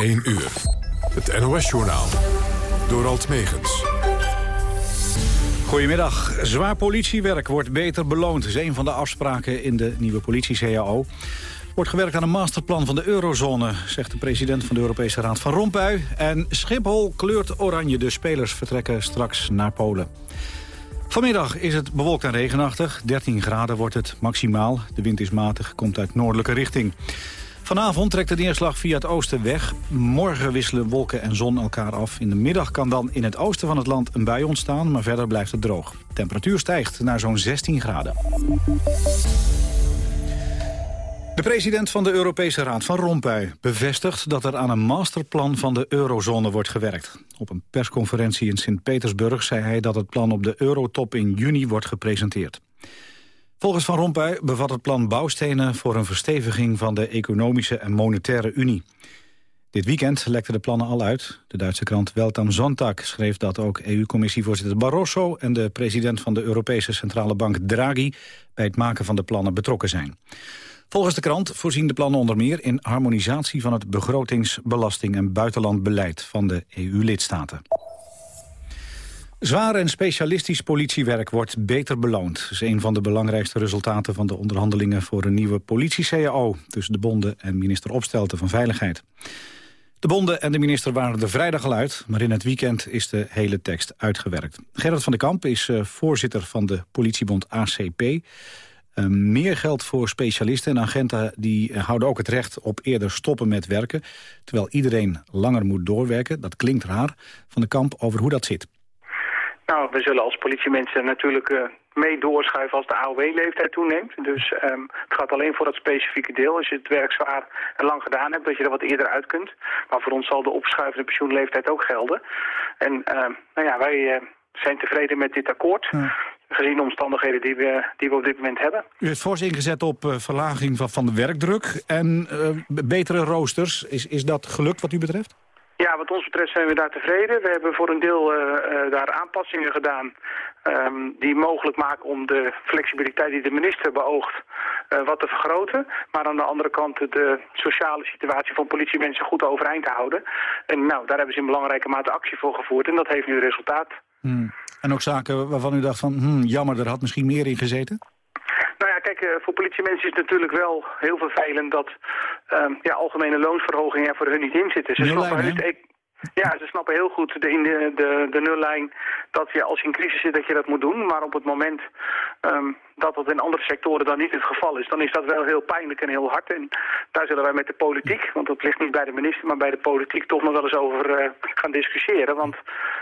1 uur. Het NOS-journaal. Door Alt Megens. Goedemiddag. Zwaar politiewerk wordt beter beloond. is een van de afspraken in de nieuwe politie-CAO. Wordt gewerkt aan een masterplan van de eurozone, zegt de president van de Europese Raad van Rompuy. En Schiphol kleurt oranje. De spelers vertrekken straks naar Polen. Vanmiddag is het bewolkt en regenachtig. 13 graden wordt het maximaal. De wind is matig, komt uit noordelijke richting. Vanavond trekt de neerslag via het oosten weg. Morgen wisselen wolken en zon elkaar af. In de middag kan dan in het oosten van het land een bui ontstaan... maar verder blijft het droog. Temperatuur stijgt naar zo'n 16 graden. De president van de Europese Raad van Rompuy bevestigt dat er aan een masterplan van de eurozone wordt gewerkt. Op een persconferentie in Sint-Petersburg zei hij dat het plan op de eurotop in juni wordt gepresenteerd. Volgens Van Rompuy bevat het plan bouwstenen voor een versteviging van de economische en monetaire unie. Dit weekend lekten de plannen al uit. De Duitse krant Welt am Sonntag schreef dat ook EU-commissievoorzitter Barroso... en de president van de Europese Centrale Bank Draghi... bij het maken van de plannen betrokken zijn. Volgens de krant voorzien de plannen onder meer in harmonisatie van het begrotings-, belasting- en buitenlandbeleid van de EU-lidstaten. Zwaar en specialistisch politiewerk wordt beter beloond. Dat is een van de belangrijkste resultaten van de onderhandelingen voor een nieuwe politie-CAO tussen de bonden en minister Opstelten van Veiligheid. De bonden en de minister waren er vrijdag al uit, maar in het weekend is de hele tekst uitgewerkt. Gerrit van den Kamp is uh, voorzitter van de politiebond ACP. Uh, meer geld voor specialisten en agenten die houden ook het recht op eerder stoppen met werken. Terwijl iedereen langer moet doorwerken. Dat klinkt raar. Van de Kamp over hoe dat zit. Nou, we zullen als politiemensen natuurlijk uh, mee doorschuiven als de AOW-leeftijd toeneemt. Dus um, het gaat alleen voor dat specifieke deel. Als je het werk zwaar en lang gedaan hebt, dat je er wat eerder uit kunt. Maar voor ons zal de opschuivende pensioenleeftijd ook gelden. En uh, nou ja, wij uh, zijn tevreden met dit akkoord. Ja. Gezien de omstandigheden die we, die we op dit moment hebben. U heeft fors ingezet op verlaging van, van de werkdruk en betere roosters. Is, is dat gelukt wat u betreft? Ja, wat ons betreft zijn we daar tevreden. We hebben voor een deel uh, uh, daar aanpassingen gedaan um, die mogelijk maken om de flexibiliteit die de minister beoogt uh, wat te vergroten. Maar aan de andere kant de sociale situatie van politiemensen goed overeind te houden. En nou, daar hebben ze in belangrijke mate actie voor gevoerd en dat heeft nu resultaat. Hmm. En ook zaken waarvan u dacht van, hmm, jammer, er had misschien meer in gezeten? Nou ja, kijk, uh, voor politiemensen is het natuurlijk wel heel vervelend dat uh, ja, algemene loonsverhogingen er voor hun niet in zitten. Ze snappen e- ja, ze snappen heel goed de, in de, de, de nullijn dat je als je in crisis zit dat je dat moet doen. Maar op het moment um, dat dat in andere sectoren dan niet het geval is, dan is dat wel heel pijnlijk en heel hard. En daar zullen wij met de politiek, want dat ligt niet bij de minister, maar bij de politiek toch nog wel eens over uh, gaan discussiëren. Want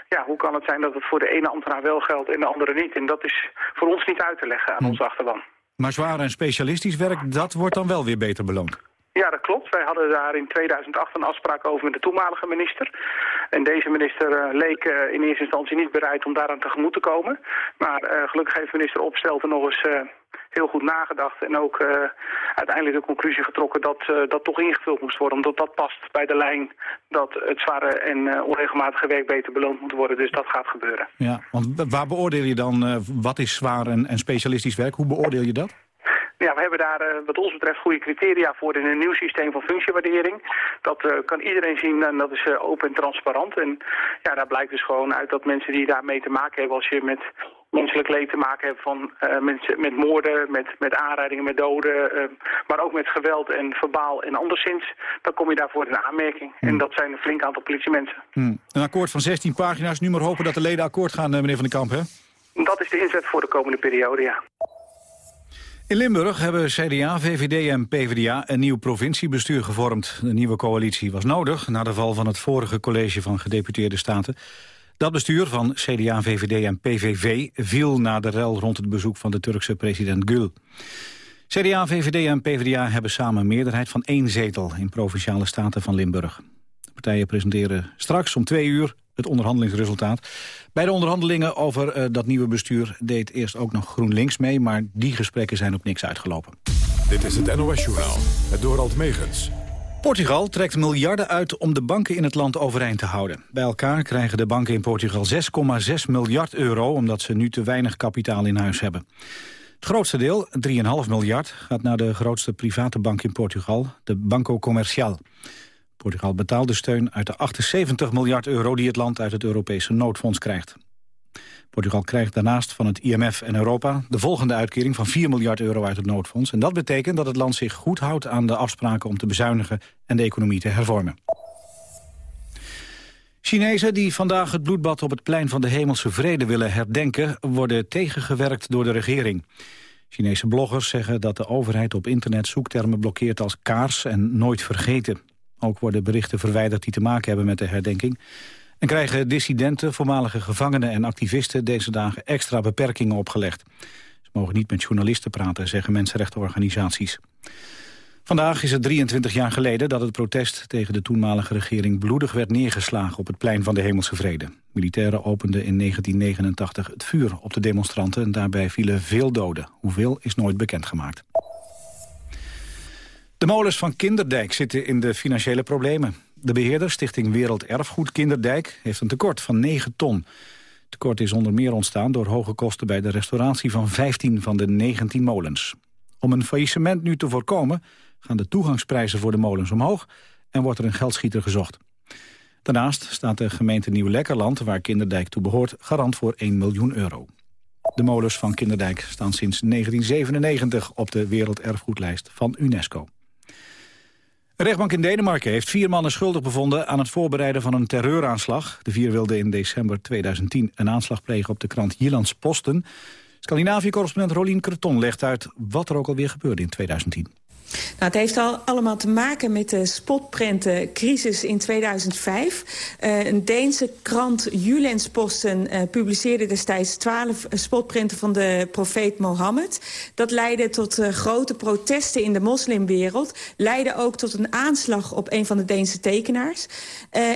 ja, hoe kan het zijn dat het voor de ene ambtenaar wel geldt en de andere niet? En dat is voor ons niet uit te leggen aan hm. onze achterban. Maar zwaar en specialistisch werk, dat wordt dan wel weer beter beloond? Ja, dat klopt. Wij hadden daar in 2008 een afspraak over met de toenmalige minister. En deze minister uh, leek uh, in eerste instantie niet bereid om daaraan tegemoet te komen. Maar uh, gelukkig heeft minister Opstelten nog eens heel goed nagedacht. En ook uiteindelijk de conclusie getrokken dat dat toch ingevuld moest worden. Omdat dat past bij de lijn dat het zware en onregelmatige werk beter beloond moet worden. Dus dat gaat gebeuren. Ja, want waar beoordeel je dan wat is zwaar en, en specialistisch werk? Hoe beoordeel je dat? Ja, we hebben daar uh, wat ons betreft goede criteria voor in een nieuw systeem van functiewaardering. Dat uh, kan iedereen zien en dat is uh, open en transparant. En ja, daar blijkt dus gewoon uit dat mensen die daarmee te maken hebben... als je met menselijk leed te maken hebt van mensen met moorden, met, met aanrijdingen, met doden... maar ook met geweld en verbaal en anderszins, dan kom je daarvoor in aanmerking. Hmm. En dat zijn een flink aantal politiemensen. Hmm. Een akkoord van 16 pagina's. Nu maar hopen dat de leden akkoord gaan, meneer Van den Kamp, hè? Dat is de inzet voor de komende periode, ja. In Limburg hebben CDA, VVD en PvdA een nieuw provinciebestuur gevormd. De nieuwe coalitie was nodig na de val van het vorige college van gedeputeerde staten. Dat bestuur van CDA, VVD en PVV viel na de rel rond het bezoek van de Turkse president Gül. CDA, VVD en PvdA hebben samen een meerderheid van één zetel in provinciale staten van Limburg. De partijen presenteren straks om twee uur het onderhandelingsresultaat. Bij de onderhandelingen over uh, dat nieuwe bestuur deed eerst ook nog GroenLinks mee... maar die gesprekken zijn op niks uitgelopen. Dit is het NOS-journaal, het Dorald Megens. Portugal trekt miljarden uit om de banken in het land overeind te houden. Bij elkaar krijgen de banken in Portugal 6,6 miljard euro... omdat ze nu te weinig kapitaal in huis hebben. Het grootste deel, 3,5 miljard, gaat naar de grootste private bank in Portugal, de Banco Comercial. Portugal betaalt de steun uit de 78 miljard euro die het land uit het Europese noodfonds krijgt. Portugal krijgt daarnaast van het IMF en Europa de volgende uitkering van 4 miljard euro uit het noodfonds. En dat betekent dat het land zich goed houdt aan de afspraken om te bezuinigen en de economie te hervormen. Chinezen die vandaag het bloedbad op het plein van de Hemelse Vrede willen herdenken... worden tegengewerkt door de regering. Chinese bloggers zeggen dat de overheid op internet zoektermen blokkeert als kaars en nooit vergeten. Ook worden berichten verwijderd die te maken hebben met de herdenking. En krijgen dissidenten, voormalige gevangenen en activisten deze dagen extra beperkingen opgelegd. Ze mogen niet met journalisten praten, zeggen mensenrechtenorganisaties. Vandaag is het 23 jaar geleden dat het protest tegen de toenmalige regering bloedig werd neergeslagen op het plein van de Hemelse Vrede. Militairen openden in 1989 het vuur op de demonstranten en daarbij vielen veel doden. Hoeveel is nooit bekendgemaakt. De molens van Kinderdijk zitten in de financiële problemen. De beheerder, Stichting Wereld Erfgoed Kinderdijk, heeft een tekort van 9 ton. Het tekort is onder meer ontstaan door hoge kosten bij de restauratie van 15 van de 19 molens. Om een faillissement nu te voorkomen gaan de toegangsprijzen voor de molens omhoog en wordt er een geldschieter gezocht. Daarnaast staat de gemeente Nieuw-Lekkerland, waar Kinderdijk toe behoort, garant voor 1 miljoen euro. De molens van Kinderdijk staan sinds 1997 op de werelderfgoedlijst van UNESCO. Een rechtbank in Denemarken heeft vier mannen schuldig bevonden aan het voorbereiden van een terreuraanslag. De vier wilden in december 2010 een aanslag plegen op de krant Jyllands Posten. Scandinavië-correspondent Rolien Kreton legt uit wat er ook alweer gebeurde in 2010. Nou, het heeft al allemaal te maken met de spotprentencrisis in 2005. Uh, een Deense krant Julensposten uh, publiceerde destijds twaalf spotprenten van de profeet Mohammed. Dat leidde tot grote protesten in de moslimwereld. Leidde ook tot een aanslag op een van de Deense tekenaars.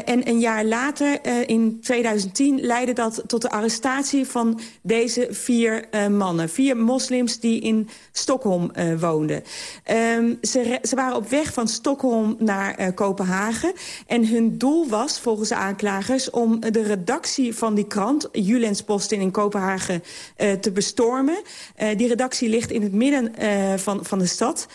en een jaar later, in 2010, leidde dat tot de arrestatie van deze vier mannen. Vier moslims die in Stockholm woonden. Um, ze, ze, waren op weg van Stockholm naar uh, Kopenhagen. En hun doel was, volgens de aanklagers... om de redactie van die krant, Julensposten in Kopenhagen, uh, te bestormen. Uh, die redactie ligt in het midden van, van de stad.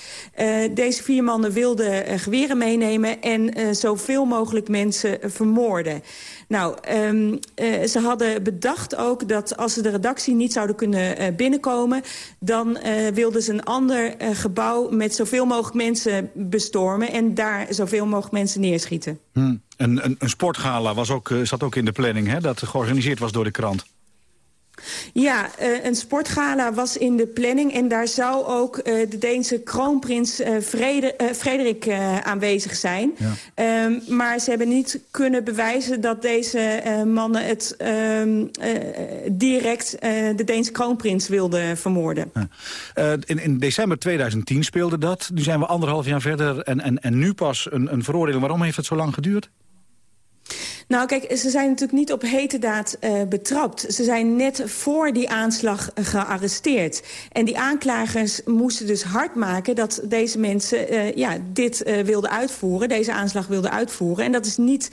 deze vier mannen wilden geweren meenemen... en zoveel mogelijk mensen vermoorden. Nou, uh, ze hadden bedacht ook dat als ze de redactie niet zouden kunnen binnenkomen... dan wilden ze een ander gebouw met zoveel mogelijk mensen bestormen... en daar zoveel mogelijk mensen neerschieten. Hmm. Een, een, een sportgala was ook, zat ook in de planning, hè, dat georganiseerd was door de krant. Ja, uh, een sportgala was in de planning. En daar zou ook uh, de Deense kroonprins Vrede, Frederik aanwezig zijn. Ja. Um, maar ze hebben niet kunnen bewijzen dat deze mannen het um, direct de Deense kroonprins wilden vermoorden. Ja. In, in, december 2010 speelde dat. Nu zijn we anderhalf jaar verder en, en, en nu pas een, een veroordeling. Waarom heeft het zo lang geduurd? Nou, kijk, ze zijn natuurlijk niet op hete daad uh, betrapt. Ze zijn net voor die aanslag gearresteerd. En die aanklagers moesten dus hard maken dat deze mensen uh, ja, dit uh, wilden uitvoeren. Deze aanslag wilden uitvoeren. En dat is niet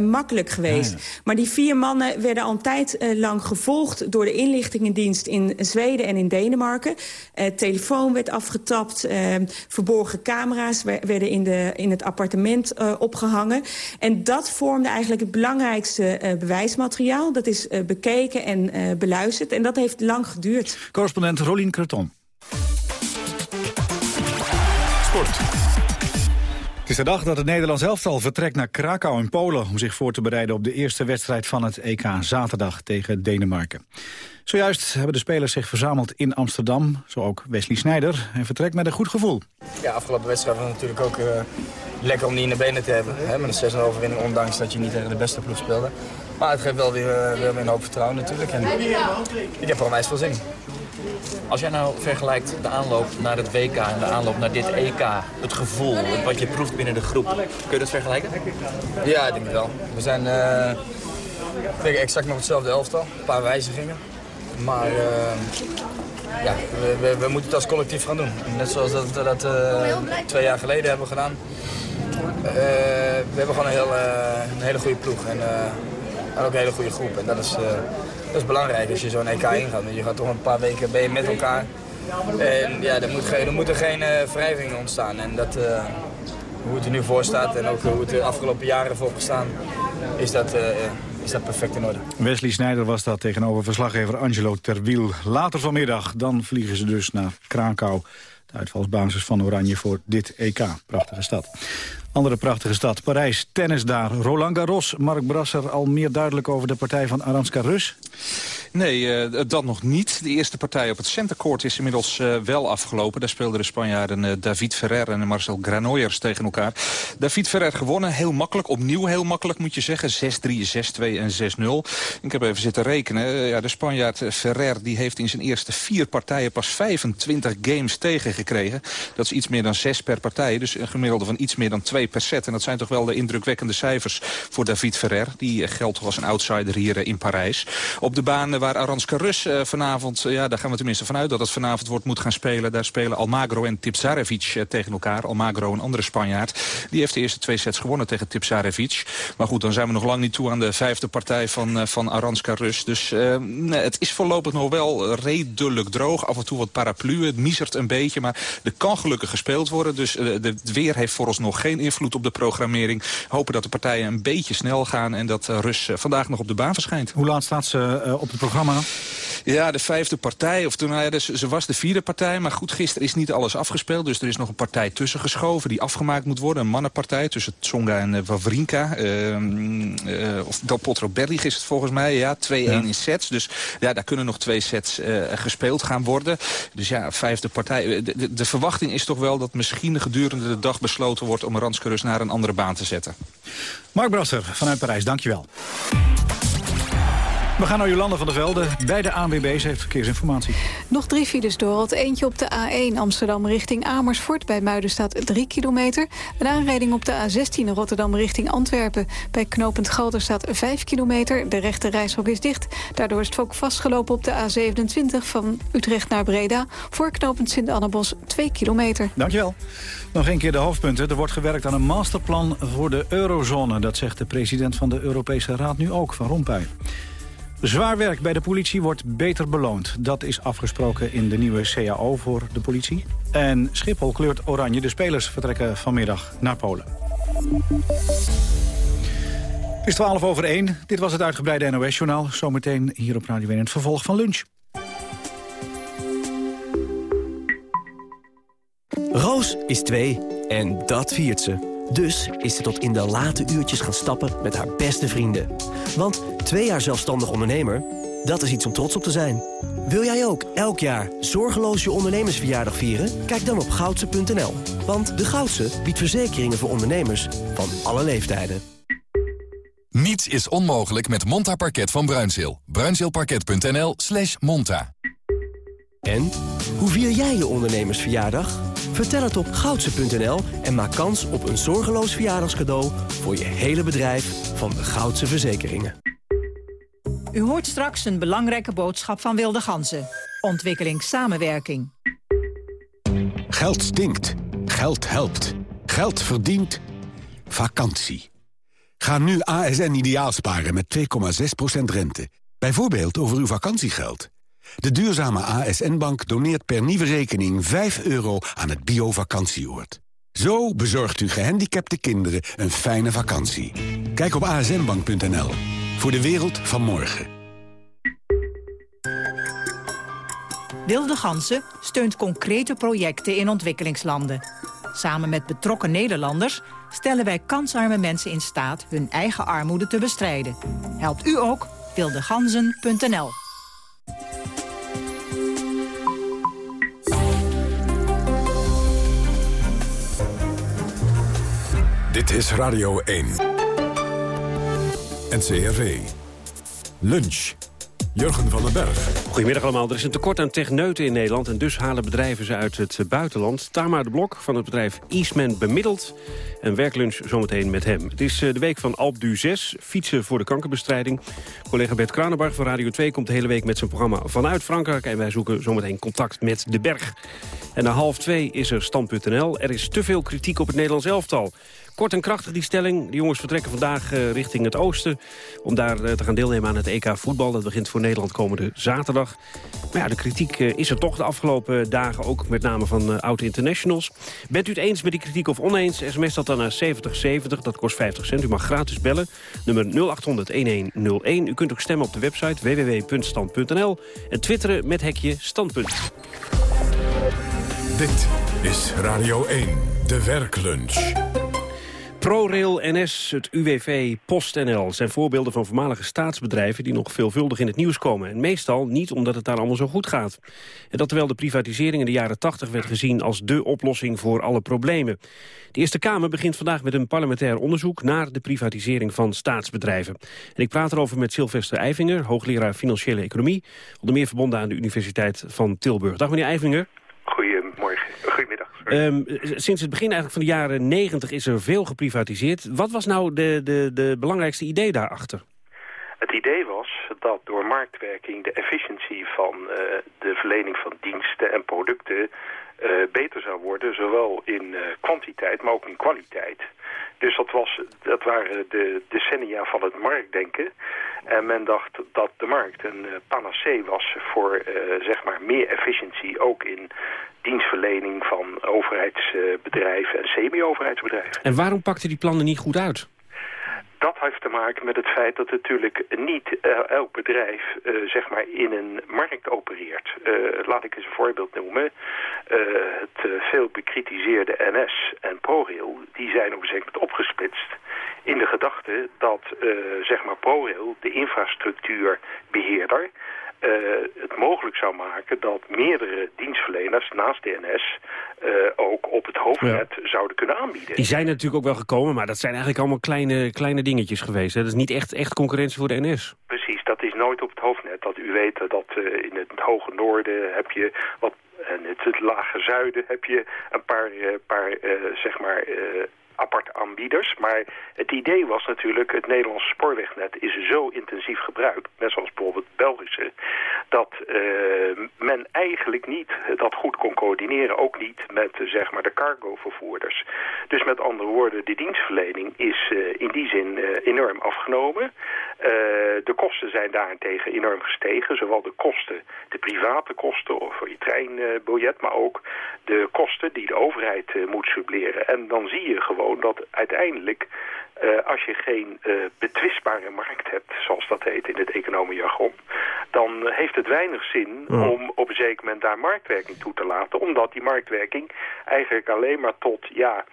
makkelijk geweest. Maar die vier mannen werden al een tijd lang gevolgd... door de inlichtingendienst in Zweden en in Denemarken. telefoon werd afgetapt. verborgen camera's werden in, de, in het appartement opgehangen. En dat vormde eigenlijk het belangrijkste uh, bewijsmateriaal. Dat is uh, bekeken en uh, beluisterd. En dat heeft lang geduurd. Correspondent Rolien Creton. Sport. Het is de dag dat het Nederlands elftal vertrekt naar Krakau in Polen... om zich voor te bereiden op de eerste wedstrijd van het EK zaterdag tegen Denemarken. Zojuist hebben de spelers zich verzameld in Amsterdam, zo ook Wesley Sneijder. En vertrekt met een goed gevoel. Ja, afgelopen wedstrijd was natuurlijk ook uh, lekker om die in de benen te hebben. Hè, met een 6-0 overwinning, ondanks dat je niet tegen de beste ploeg speelde. Maar het geeft wel weer, uh, weer een hoop vertrouwen natuurlijk. En ik heb er onwijs veel zin Als jij nou vergelijkt de aanloop naar het WK en de aanloop naar dit EK, het gevoel, wat je proeft binnen de groep, kun je dat vergelijken? Ja, ik denk het wel. We zijn uh, exact nog hetzelfde elftal, een paar wijzigingen. Maar uh, ja, we, we, we, moeten het als collectief gaan doen. Net zoals dat we dat uh, twee jaar geleden hebben gedaan. We hebben gewoon een, heel, een hele goede ploeg en, en, ook een hele goede groep. En dat is, dat is belangrijk als je zo'n EK ingaat. Want je gaat toch een paar weken je met elkaar. En ja, er, moet, er moeten geen wrijvingen ontstaan. En dat, hoe het er nu voor staat en ook hoe het de afgelopen jaren voor gestaan, is dat, is dat perfect in orde. Wesley Snijder was dat tegenover verslaggever Angelo Terwiel. Later vanmiddag, dan vliegen ze dus naar Krakau. De uitvalsbasis van Oranje voor dit EK. Prachtige stad. Andere prachtige stad, Parijs, tennis daar. Roland Garros, Mark Brasser al meer duidelijk over de partij van Aranska Rus? Nee, uh, dat nog niet. De eerste partij op het centercourt is inmiddels uh, wel afgelopen. Daar speelden de Spanjaarden uh, David Ferrer en Marcel Granollers tegen elkaar. David Ferrer gewonnen, heel makkelijk. Opnieuw heel makkelijk moet je zeggen. 6-3, 6-2 en 6-0. Ik heb even zitten rekenen. ja, de Spanjaard Ferrer die heeft in zijn eerste vier partijen pas 25 games tegengekregen. Dat is iets meer dan 6 per partij. Dus een gemiddelde van iets meer dan 2 per set. En dat zijn toch wel de indrukwekkende cijfers voor David Ferrer. Die geldt toch als een outsider hier in Parijs. Op de baan waar Aranska Rus uh, vanavond, uh, ja, daar gaan we tenminste vanuit dat het vanavond wordt moet gaan spelen. Daar spelen Almagro en Tipsarevic uh, tegen elkaar. Almagro, een andere Spanjaard. Die heeft de eerste twee sets gewonnen tegen Tipsarevic. Maar goed, dan zijn we nog lang niet toe aan de vijfde partij van, van Aranska Rus. Dus het is voorlopig nog wel redelijk droog. Af en toe wat paraplu, het misert een beetje. Maar er kan gelukkig gespeeld worden. Dus het weer heeft voor ons nog geen invloed op de programmering. Hopen dat de partijen een beetje snel gaan en dat Rus vandaag nog op de baan verschijnt. Hoe laat staat ze op het programma? Ja, de vijfde partij. Of toen, nou ja, dus, ze was de vierde partij. Maar goed, gisteren is niet alles afgespeeld. Dus er is nog een partij tussen geschoven die afgemaakt moet worden. Een mannenpartij tussen Tsonga en uh, Wawrinka. Uh, uh, of Del Potro Berlig is het volgens mij. Ja, 2-1 ja. in sets. Dus ja, daar kunnen nog twee sets gespeeld gaan worden. Dus ja, vijfde partij. De, de, de, verwachting is toch wel dat misschien gedurende de dag besloten wordt... om Ranskerus naar een andere baan te zetten. Mark Brasser vanuit Parijs, dankjewel. We gaan naar Jolanda van der Velde. Bij de ANWB's heeft verkeersinformatie. Nog drie files door. Eentje op de A1 Amsterdam richting Amersfoort. Bij Muiden staat 3 kilometer. Een aanrijding op de A16 Rotterdam richting Antwerpen. Bij knooppunt Galder staat 5 kilometer. De rechte reishok is dicht. Daardoor is het ook vastgelopen op de A27 van Utrecht naar Breda. Voor knooppunt Sint-Annebos 2 kilometer. Dankjewel. Nog een keer de hoofdpunten. Er wordt gewerkt aan een masterplan voor de eurozone. Dat zegt de president van de Europese Raad nu ook, Van Rompuy. Zwaar werk bij de politie wordt beter beloond. Dat is afgesproken in de nieuwe CAO voor de politie. En Schiphol kleurt oranje. De spelers vertrekken vanmiddag naar Polen. Het is 12 over 1. Dit was het uitgebreide NOS-journaal. Zometeen hier op Radio 1 het vervolg van lunch. Roos is 2 en dat viert ze. Dus is ze tot in de late uurtjes gaan stappen met haar beste vrienden. Want twee jaar zelfstandig ondernemer, dat is iets om trots op te zijn. Wil jij ook elk jaar zorgeloos je ondernemersverjaardag vieren? Kijk dan op goudse.nl. Want de Goudse biedt verzekeringen voor ondernemers van alle leeftijden. Niets is onmogelijk met Monta Parket van Bruinzeel. Bruinzeelparket.nl slash monta. En, hoe vier jij je ondernemersverjaardag? Vertel het op goudse.nl en maak kans op een zorgeloos verjaardagscadeau... voor je hele bedrijf van de Goudse Verzekeringen. U hoort straks een belangrijke boodschap van Wilde Ganzen. Ontwikkelingssamenwerking. Geld stinkt. Geld helpt. Geld verdient. Vakantie. Ga nu ASN ideaal sparen met 2,6% rente. Bijvoorbeeld over uw vakantiegeld. De duurzame ASN-Bank doneert per nieuwe rekening 5 euro aan het bio-vakantieoord. Zo bezorgt u gehandicapte kinderen een fijne vakantie. Kijk op asnbank.nl. Voor de wereld van morgen. Wilde Gansen steunt concrete projecten in ontwikkelingslanden. Samen met betrokken Nederlanders stellen wij kansarme mensen in staat... hun eigen armoede te bestrijden. Helpt u ook? wildeganzen.nl Dit is Radio 1. NCRV. Lunch. Jurgen van den Berg. Goedemiddag allemaal. Er is een tekort aan techneuten in Nederland... en dus halen bedrijven ze uit het buitenland. Tamar de Blok van het bedrijf Eastman bemiddelt. En werklunch zometeen met hem. Het is eh, de week van Alp du 6, fietsen voor de kankerbestrijding. Collega Bert Kranenbarg van Radio 2 komt de hele week met zijn programma vanuit Frankrijk... en wij zoeken zometeen contact met de berg. En na half twee is er stand.nl. Er is te veel kritiek op het Nederlands elftal. Kort en krachtig die stelling. De jongens vertrekken vandaag uh, richting het oosten... om daar uh, te gaan deelnemen aan het EK voetbal. Dat begint voor Nederland komende zaterdag. Maar ja, de kritiek uh, is er toch de afgelopen dagen... ook met name van oude internationals. Bent u het eens met die kritiek of oneens? SMS dat dan naar 7070, dat kost 50 cent. U mag gratis bellen, nummer 0800-1101. U kunt ook stemmen op de website www.stand.nl... en twitteren met hekje standpunt. Dit is Radio 1, de werklunch. ProRail, NS, het UWV, PostNL zijn voorbeelden van voormalige staatsbedrijven die nog veelvuldig in het nieuws komen. En meestal niet omdat het daar allemaal zo goed gaat. En dat terwijl de privatisering in de jaren 80 werd gezien als dé oplossing voor alle problemen. De Eerste Kamer begint vandaag met een parlementair onderzoek naar de privatisering van staatsbedrijven. En ik praat erover met Sylvester Eivinger, hoogleraar Financiële Economie, onder meer verbonden aan de Universiteit van Tilburg. Dag meneer Eivinger. Um, sinds het begin eigenlijk van de jaren 90 is er veel geprivatiseerd. Wat was nou de, de, de belangrijkste idee daarachter? Het idee was dat door marktwerking de efficiëntie van uh, de verlening van diensten en producten beter zou worden, zowel in uh, kwantiteit, maar ook in kwaliteit. Dus dat, was, dat waren de decennia van het marktdenken. En men dacht dat de markt een panacee was voor zeg maar meer efficiëntie, ook in dienstverlening van overheidsbedrijven en semi-overheidsbedrijven. En waarom pakten die plannen niet goed uit? Dat heeft te maken met het feit dat natuurlijk niet uh, elk bedrijf uh, zeg maar in een markt opereert. Uh, laat ik eens een voorbeeld noemen. het veel bekritiseerde NS en ProRail, die zijn op een gegeven moment opgesplitst in de gedachte dat zeg maar ProRail, de infrastructuurbeheerder, het mogelijk zou maken dat meerdere dienstverleners naast DNS eh, ook op het hoofdnet zouden kunnen aanbieden. Die zijn natuurlijk ook wel gekomen, maar dat zijn eigenlijk allemaal kleine, kleine dingetjes geweest. Hè? Dat is niet echt, echt concurrentie voor de NS. Precies, dat is nooit op het hoofdnet. Dat u weet dat uh, in het hoge noorden heb je wat en het, het lage zuiden heb je een paar, paar zeg maar aparte aanbieders. Maar het idee was natuurlijk, het Nederlandse spoorwegnet is zo intensief gebruikt, net zoals bijvoorbeeld het Belgische, dat uh, men eigenlijk niet dat goed kon coördineren, ook niet met zeg maar de cargovervoerders. Dus met andere woorden, de dienstverlening is uh, in die zin enorm afgenomen. de kosten zijn daarentegen enorm gestegen, zowel de kosten, de private kosten of voor je treinbiljet, maar ook de kosten die de overheid moet subleren. En dan zie je gewoon dat uiteindelijk, uh, als je geen uh, betwistbare markt hebt, zoals dat heet in het economiejargon, dan heeft het weinig zin om op een zeker moment daar marktwerking toe te laten, omdat die marktwerking eigenlijk alleen maar tot, ja,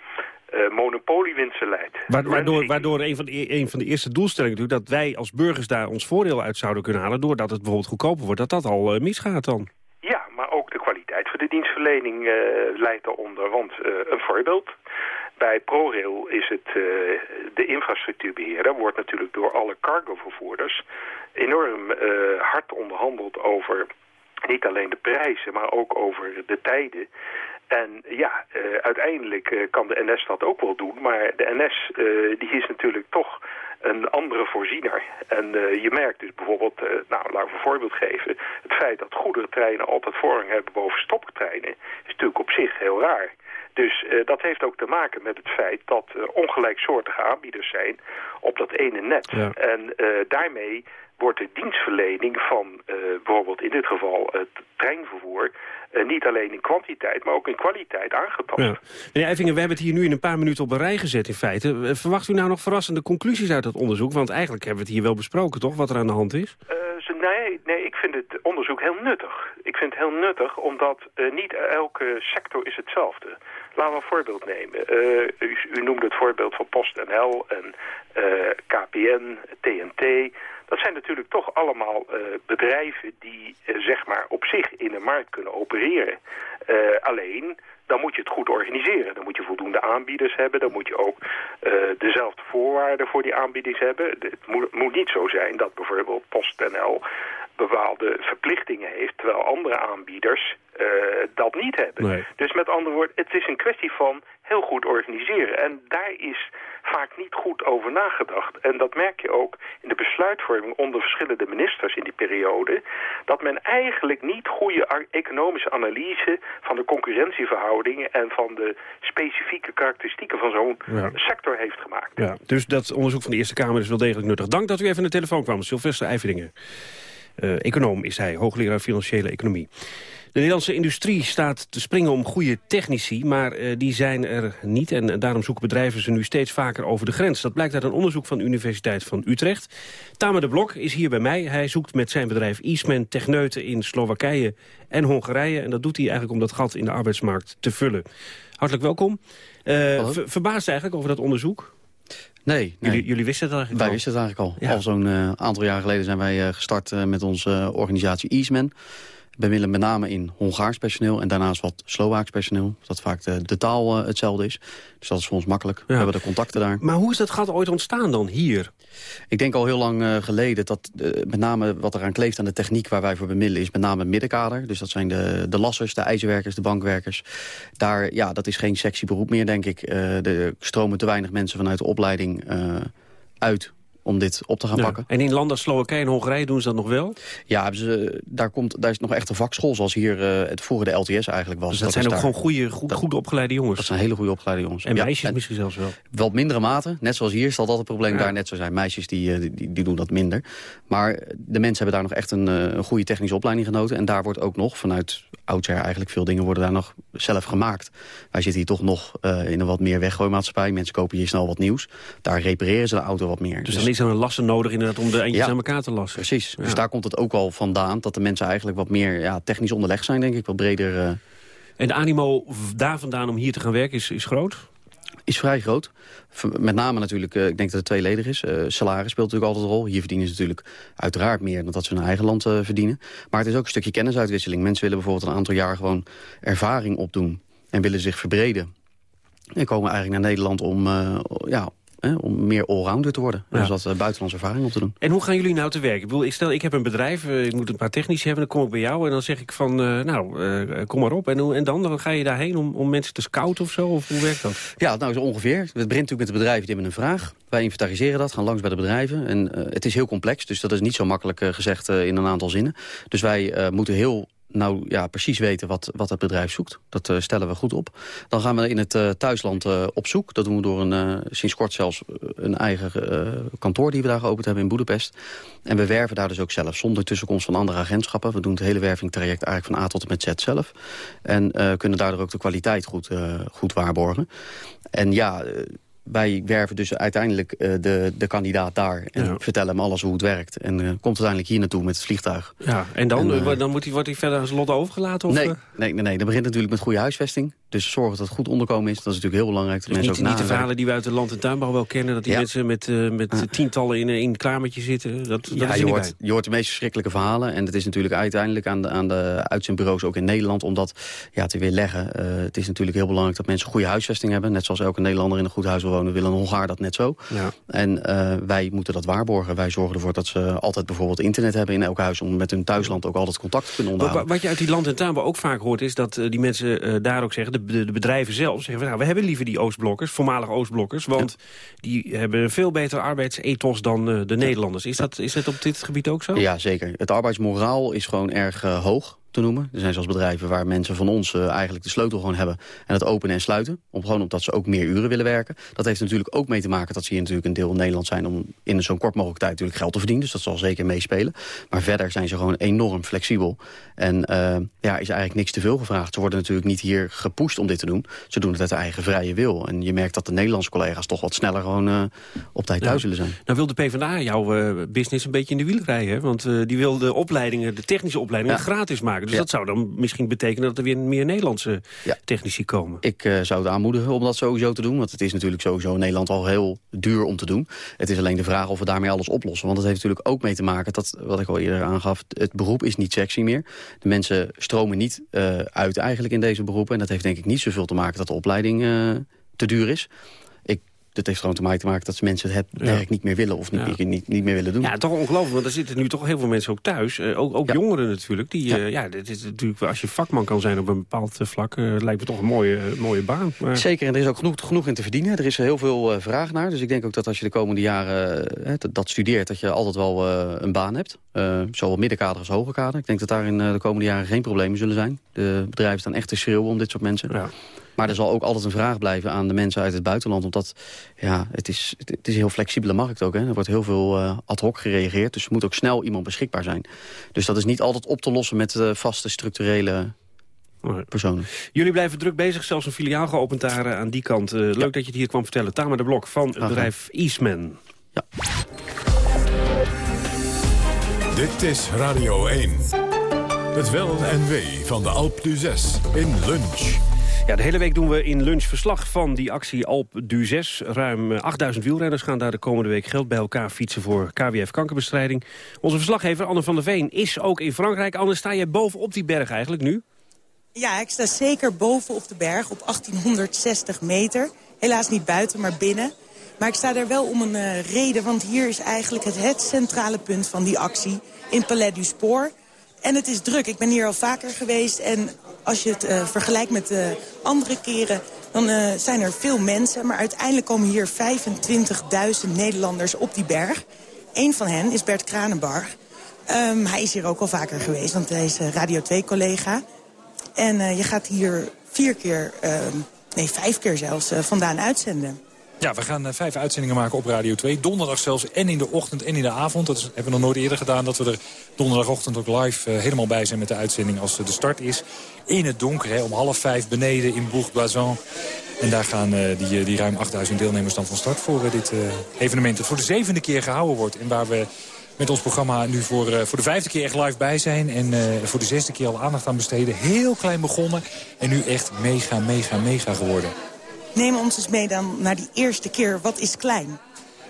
uh, monopoliewinsten leidt. Waardoor, waardoor een, van de, een van de eerste doelstellingen natuurlijk... dat wij als burgers daar ons voordeel uit zouden kunnen halen... doordat het bijvoorbeeld goedkoper wordt, dat dat al uh, misgaat dan. Ja, maar ook de kwaliteit van de dienstverlening uh, leidt eronder. Want een voorbeeld, bij ProRail is het uh, de infrastructuurbeheerder, wordt natuurlijk door alle cargovervoerders enorm uh, hard onderhandeld over niet alleen de prijzen, maar ook over de tijden. En ja, uh, uiteindelijk kan de NS dat ook wel doen, maar de NS die is natuurlijk toch een andere voorziener. En je merkt dus bijvoorbeeld, uh, nou laten we een voorbeeld geven... het feit dat goederentreinen altijd voorrang hebben boven stoptreinen... is natuurlijk op zich heel raar. Dus uh, dat heeft ook te maken met het feit dat er ongelijksoortige aanbieders zijn op dat ene net. Ja. En uh, daarmee wordt de dienstverlening van bijvoorbeeld in dit geval het treinvervoer... Niet alleen in kwantiteit, maar ook in kwaliteit aangepast. Ja. Meneer Eivingen, we hebben het hier nu in een paar minuten op een rij gezet in feite. Verwacht u nou nog verrassende conclusies uit dat onderzoek? Want eigenlijk hebben we het hier wel besproken, toch, wat er aan de hand is? Nee, nee, ik vind het onderzoek heel nuttig. Ik vind het heel nuttig, omdat niet elke sector is hetzelfde. Laten we een voorbeeld nemen. Uh, u, noemde het voorbeeld van PostNL en uh, KPN, TNT. Dat zijn natuurlijk toch allemaal uh, bedrijven die zeg maar op zich in de markt kunnen opereren. Alleen, dan moet je het goed organiseren. Dan moet je voldoende aanbieders hebben. Dan moet je ook dezelfde voorwaarden voor die aanbieders hebben. Het moet, moet niet zo zijn dat bijvoorbeeld PostNL bepaalde verplichtingen heeft... terwijl andere aanbieders uh, dat niet hebben. Dus met andere woorden, het is een kwestie van heel goed organiseren. En daar is vaak niet goed over nagedacht. En dat merk je ook in de besluitvorming onder verschillende ministers in die periode. Dat men eigenlijk niet goede economische analyse van de concurrentieverhoudingen en van de specifieke karakteristieken van zo'n sector heeft gemaakt. Ja, dus dat onderzoek van de Eerste Kamer is wel degelijk nuttig. Dank dat u even aan de telefoon kwam, Sylvester Eiveringen. Uh, econoom is hij, hoogleraar financiële economie. De Nederlandse industrie staat te springen om goede technici... maar uh, die zijn er niet en daarom zoeken bedrijven ze nu steeds vaker over de grens. Dat blijkt uit een onderzoek van de Universiteit van Utrecht. Tamer de Blok is hier bij mij. Hij zoekt met zijn bedrijf Eastman techneuten in Slowakije en Hongarije. En dat doet hij eigenlijk om dat gat in de arbeidsmarkt te vullen. Hartelijk welkom. Uh, verbaasd eigenlijk over dat onderzoek? Nee, nee. Jullie, jullie, wisten het eigenlijk wij al? wisten het eigenlijk al. Al zo'n uh, aantal jaar geleden zijn wij gestart met onze organisatie Eastman bemiddelen met name in Hongaars personeel... en daarnaast wat Slovaaks personeel. Dat vaak de, de taal uh, hetzelfde is. Dus dat is voor ons makkelijk. We hebben de contacten daar. Maar hoe is dat gat ooit ontstaan dan hier? Ik denk al heel lang uh, geleden dat uh, met name wat eraan kleeft aan de techniek waar wij voor bemiddelen... is met name het middenkader. Dus dat zijn de, de lassers, de ijzerwerkers, de bankwerkers. Daar, ja, dat is geen sexy beroep meer, denk ik. er stromen te weinig mensen vanuit de opleiding uit om dit op te gaan pakken. En in landen als Slowakije en Hongarije doen ze dat nog wel? Ja, ze, daar, komt, daar is nog echt een vakschool zoals hier uh, het vroeger de LTS eigenlijk was. Dus dat, zijn ook gewoon goede, goed, goed opgeleide jongens? Dat zijn hele goede opgeleide jongens. En meisjes misschien zelfs wel? Wel mindere mate. Net zoals hier zal dat het probleem daar net zo zijn. Meisjes die, die, die, doen dat minder. Maar de mensen hebben daar nog echt een, een goede technische opleiding genoten. En daar wordt ook nog vanuit oudsher eigenlijk veel dingen worden daar nog zelf gemaakt. Wij zitten hier toch nog uh, in een wat meer weggooimaatschappij. Mensen kopen hier snel wat nieuws. Daar repareren ze de auto wat meer. Dus, dus dan is er een lassen nodig inderdaad om de eindjes ja, aan elkaar te lassen. Precies. Ja. Dus daar komt het ook al vandaan dat de mensen eigenlijk wat meer ja, technisch onderlegd zijn, denk ik. Wat breder... Uh... En de animo daar vandaan om hier te gaan werken is, is groot? Is vrij groot. Met name natuurlijk, uh, ik denk dat het tweeledig is. Uh, salaris speelt natuurlijk altijd een rol. Hier verdienen ze natuurlijk uiteraard meer dan dat ze in hun eigen land uh, verdienen. Maar het is ook een stukje kennisuitwisseling. Mensen willen bijvoorbeeld een aantal jaar gewoon ervaring opdoen. En willen zich verbreden. En komen eigenlijk naar Nederland om, ja, om meer allrounder te worden. Ja. Dus wat uh, buitenlandse ervaring op te doen. En hoe gaan jullie nou te werk? Ik, bedoel, ik stel, ik heb een bedrijf, uh, ik moet een paar technici hebben... dan kom ik bij jou en dan zeg ik van, uh, nou, kom maar op. En, en dan, dan ga je daarheen om, om mensen te scouten of zo? Of hoe werkt dat? Ja, nou, zo ongeveer. Het begint natuurlijk met de bedrijven, die hebben een vraag. Wij inventariseren dat, gaan langs bij de bedrijven. En het is heel complex, dus dat is niet zo makkelijk gezegd in een aantal zinnen. Dus wij moeten heel nou ja, precies weten wat, wat het bedrijf zoekt. Dat uh, stellen we goed op. Dan gaan we in het uh, thuisland uh, op zoek. Dat doen we door een, sinds kort zelfs een eigen kantoor die we daar geopend hebben in Boedapest. En we werven daar dus ook zelf, zonder tussenkomst van andere agentschappen. We doen het hele wervingtraject eigenlijk van A tot en met Z zelf. En kunnen daardoor ook de kwaliteit goed, goed waarborgen. En ja wij werven dus uiteindelijk uh, de, de kandidaat daar en ja. vertellen hem alles hoe het werkt. En uh, komt uiteindelijk hier naartoe met het vliegtuig. Ja, en dan, en, uh, dan moet hij, wordt hij verder als lot overgelaten? Of? Nee, nee, nee, nee, dat begint natuurlijk met goede huisvesting. Dus zorgen dat het goed onderkomen is, dat is natuurlijk heel belangrijk. Dus mensen niet, ook niet de verhalen die we uit de land- en tuinbouw wel kennen... dat die ja. mensen met, uh, met tientallen in, een kamertje zitten. Dat, dat ja, je hoort, je hoort de meest verschrikkelijke verhalen. En het is natuurlijk uiteindelijk aan de, aan de uitzendbureaus ook in Nederland... om dat ja, te weerleggen. Uh, het is natuurlijk heel belangrijk dat mensen goede huisvesting hebben. Net zoals elke Nederlander in een goed huis wil wonen... wil een Hongaar dat net zo. Ja. En uh, wij moeten dat waarborgen. Wij zorgen ervoor dat ze altijd bijvoorbeeld internet hebben in elk huis... om met hun thuisland ook altijd contact te kunnen onderhouden. Wat je uit die land- en tuinbouw ook vaak hoort... is dat die mensen daar ook zeggen, de, de, de bedrijven zelf zeggen... nou, we hebben liever die Oostblokkers, voormalige Oostblokkers... want ja. die hebben een veel beter arbeidsethos dan uh, de Nederlanders. Is dat, is dat op dit gebied ook zo? Ja, zeker. Het arbeidsmoraal is gewoon erg uh, hoog te noemen. Er zijn zelfs bedrijven waar mensen van ons uh, eigenlijk de sleutel gewoon hebben... en het openen en sluiten. Om, gewoon omdat ze ook meer uren willen werken. Dat heeft natuurlijk ook mee te maken dat ze hier natuurlijk een deel in Nederland zijn... om in zo'n kort mogelijk tijd natuurlijk geld te verdienen. Dus dat zal zeker meespelen. Maar verder zijn ze gewoon enorm flexibel. En uh, ja, is eigenlijk niks te veel gevraagd. Ze worden natuurlijk niet hier gepusht om dit te doen. Ze doen het uit eigen vrije wil. En je merkt dat de Nederlandse collega's toch wat sneller gewoon uh, op tijd thuis ja. zullen zijn. Nou wil de PvdA jouw business een beetje in de wiel rijden. Want die wil de opleidingen, de technische opleidingen ja. gratis maken. Dus ja. dat zou dan misschien betekenen dat er weer meer Nederlandse ja. technici komen. Ik uh, zou het aanmoedigen om dat sowieso te doen. Want het is natuurlijk sowieso in Nederland al heel duur om te doen. Het is alleen de vraag of we daarmee alles oplossen. Want dat heeft natuurlijk ook mee te maken, dat, wat ik al eerder aangaf... het beroep is niet sexy meer. De mensen stromen niet uh, uit eigenlijk in deze beroepen. En dat heeft denk ik niet zoveel te maken dat de opleiding uh, te duur is dat heeft gewoon te maken, te maken dat mensen het werk niet meer willen of niet, meer, niet, niet meer willen doen. Ja, toch ongelooflijk, want er zitten nu toch heel veel mensen ook thuis. ook ook jongeren natuurlijk. Die, ja. ja, dit is natuurlijk, als je vakman kan zijn op een bepaald vlak, lijkt me toch een mooie, mooie baan. Maar... Zeker, en er is ook genoeg, genoeg in te verdienen. Er is heel veel vraag naar. Dus ik denk ook dat als je de komende jaren dat, dat, studeert, dat je altijd wel een baan hebt. zowel middenkader als hoge kader. Ik denk dat daar in de komende jaren geen problemen zullen zijn. De bedrijven staan echt te schreeuwen om dit soort mensen. Ja. Maar er zal ook altijd een vraag blijven aan de mensen uit het buitenland. Omdat ja, het, is, het is een heel flexibele markt ook. Hè. Er wordt heel veel uh, ad hoc gereageerd. Dus er moet ook snel iemand beschikbaar zijn. Dus dat is niet altijd op te lossen met uh, vaste structurele personen. Jullie blijven druk bezig, zelfs een filiaal geopend daar uh, aan die kant. Leuk dat je het hier kwam vertellen. Tamer de Blok van het bedrijf Eastman. Ja. Dit is Radio 1. Het wel en wee van de Alp du 6 in lunch. Ja, de hele week doen we in lunch verslag van die actie Alp du 6. Ruim 8000 eh, wielrenners gaan daar de komende week geld bij elkaar fietsen voor KWF kankerbestrijding. Onze verslaggever Anne van der Veen is ook in Frankrijk. Anne, sta je bovenop die berg eigenlijk nu? Ja, ik sta zeker boven op de berg op 1860 meter. Helaas niet buiten, maar binnen. Maar ik sta daar wel om een uh, reden, want hier is eigenlijk het, het centrale punt van die actie in Palais du Spoor. En het is druk. Ik ben hier al vaker geweest. En als je het uh, vergelijkt met de andere keren... dan uh, zijn er veel mensen. Maar uiteindelijk komen hier 25.000 Nederlanders op die berg. Eén van hen is Bert Kranenbarg. Um, hij is hier ook al vaker geweest, want hij is Radio 2-collega. En je gaat hier vier keer, ehm, nee vijf keer zelfs, vandaan uitzenden. Ja, we gaan vijf uitzendingen maken op Radio 2. Donderdag zelfs en in de ochtend en in de avond. Dat hebben we nog nooit eerder gedaan. Dat we er donderdagochtend ook live uh, helemaal bij zijn met de uitzending als de start is. In het donker, hè, om half vijf beneden in Bourg-Boisan. En daar gaan uh, die, die ruim 8000 deelnemers dan van start voor dit evenement. Dat voor de zevende keer gehouden wordt. En waar we met ons programma nu voor, voor de vijfde keer echt live bij zijn. En voor de zesde keer al aandacht aan besteden. Heel klein begonnen. En nu echt mega, mega, mega geworden. Neem ons eens mee dan naar die eerste keer. Wat is klein?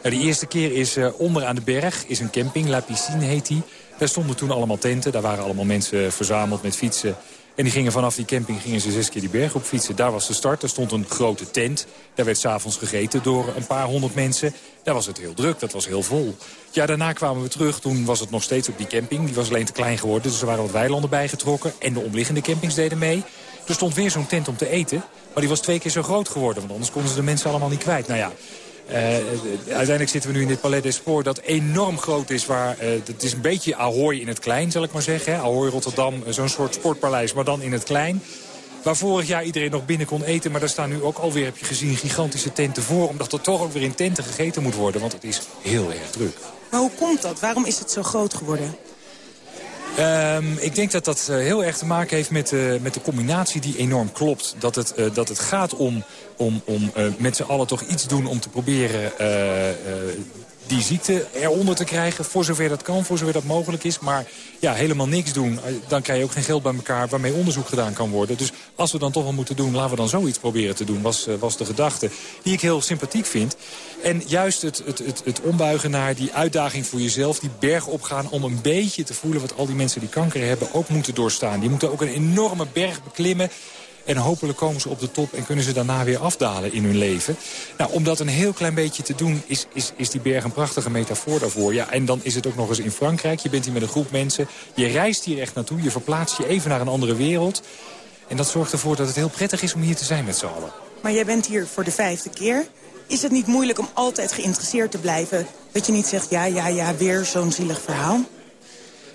Nou, die eerste keer is uh, onder aan de berg, is een camping, La Piscine heet die. Daar stonden toen allemaal tenten, daar waren allemaal mensen verzameld met fietsen. En die gingen vanaf die camping gingen ze zes keer die berg op fietsen. Daar was de start, er stond een grote tent. Daar werd s'avonds gegeten door een paar honderd mensen. Daar was het heel druk, dat was heel vol. Ja, daarna kwamen we terug, toen was het nog steeds op die camping. Die was alleen te klein geworden, dus er waren wat weilanden bijgetrokken. En de omliggende campings deden mee. Er stond weer zo'n tent om te eten. Maar die was twee keer zo groot geworden, want anders konden ze de mensen allemaal niet kwijt. Nou ja, uh, uiteindelijk zitten we nu in dit Palais des Sports dat enorm groot is. Waar, uh, het is een beetje Ahoy in het klein, zal ik maar zeggen. Ahoy Rotterdam, zo'n soort sportpaleis, maar dan in het klein. Waar vorig jaar iedereen nog binnen kon eten. Maar daar staan nu ook alweer, heb je gezien, gigantische tenten voor. Omdat er toch ook weer in tenten gegeten moet worden. Want het is heel erg druk. Maar hoe komt dat? Waarom is het zo groot geworden? Um, ik denk dat dat uh, heel erg te maken heeft met, uh, met de combinatie die enorm klopt. Dat het, uh, dat het gaat om, om, om met z'n allen toch iets doen om te proberen die ziekte eronder te krijgen. Voor zover dat kan, voor zover dat mogelijk is. Maar ja, helemaal niks doen, eh, dan krijg je ook geen geld bij elkaar... waarmee onderzoek gedaan kan worden. Dus als we dan toch wel moeten doen, laten we dan zoiets proberen te doen... was, eh, was de gedachte die ik heel sympathiek vind. En juist het, het, het, het ombuigen naar die uitdaging voor jezelf... die berg opgaan om een beetje te voelen... wat al die mensen die kanker hebben ook moeten doorstaan. Die moeten ook een enorme berg beklimmen... En hopelijk komen ze op de top en kunnen ze daarna weer afdalen in hun leven. Nou, om dat een heel klein beetje te doen, is, is, is die berg een prachtige metafoor daarvoor. Ja, en dan is het ook nog eens in Frankrijk. Je bent hier met een groep mensen. Je reist hier echt naartoe. Je verplaatst je even naar een andere wereld. En dat zorgt ervoor dat het heel prettig is om hier te zijn met z'n allen. Maar jij bent hier voor de vijfde keer. Is het niet moeilijk om altijd geïnteresseerd te blijven? Dat je niet zegt, ja, ja, ja, weer zo'n zielig verhaal?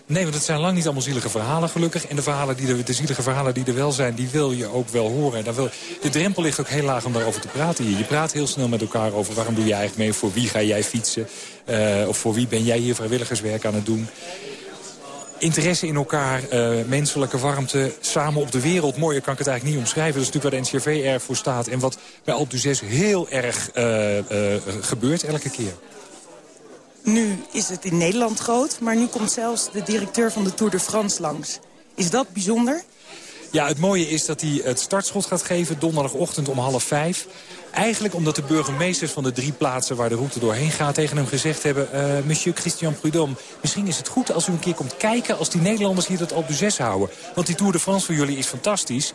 Nee, want het zijn lang niet allemaal zielige verhalen gelukkig. En de, verhalen die de zielige verhalen die er wel zijn, die wil je ook wel horen. En de drempel ligt ook heel laag om daarover te praten hier. Je praat heel snel met elkaar over waarom doe je eigenlijk mee, voor wie ga jij fietsen. Uh, of voor wie ben jij hier vrijwilligerswerk aan het doen interesse in elkaar, uh, menselijke warmte, samen op de wereld. Mooier kan ik het eigenlijk niet omschrijven. Dat is natuurlijk waar de NCRV erg voor staat. En wat bij Alpe 6 heel erg uh, gebeurt elke keer. Nu is het in Nederland groot, maar nu komt zelfs de directeur van de Tour de France langs. Is dat bijzonder? Ja, het mooie is dat hij het startschot gaat geven donderdagochtend om half vijf. Eigenlijk omdat de burgemeesters van de drie plaatsen waar de route doorheen gaat... tegen hem gezegd hebben, uh, monsieur Christian Prudhomme... misschien is het goed als u een keer komt kijken als die Nederlanders hier dat zes houden. Want die Tour de France voor jullie is fantastisch.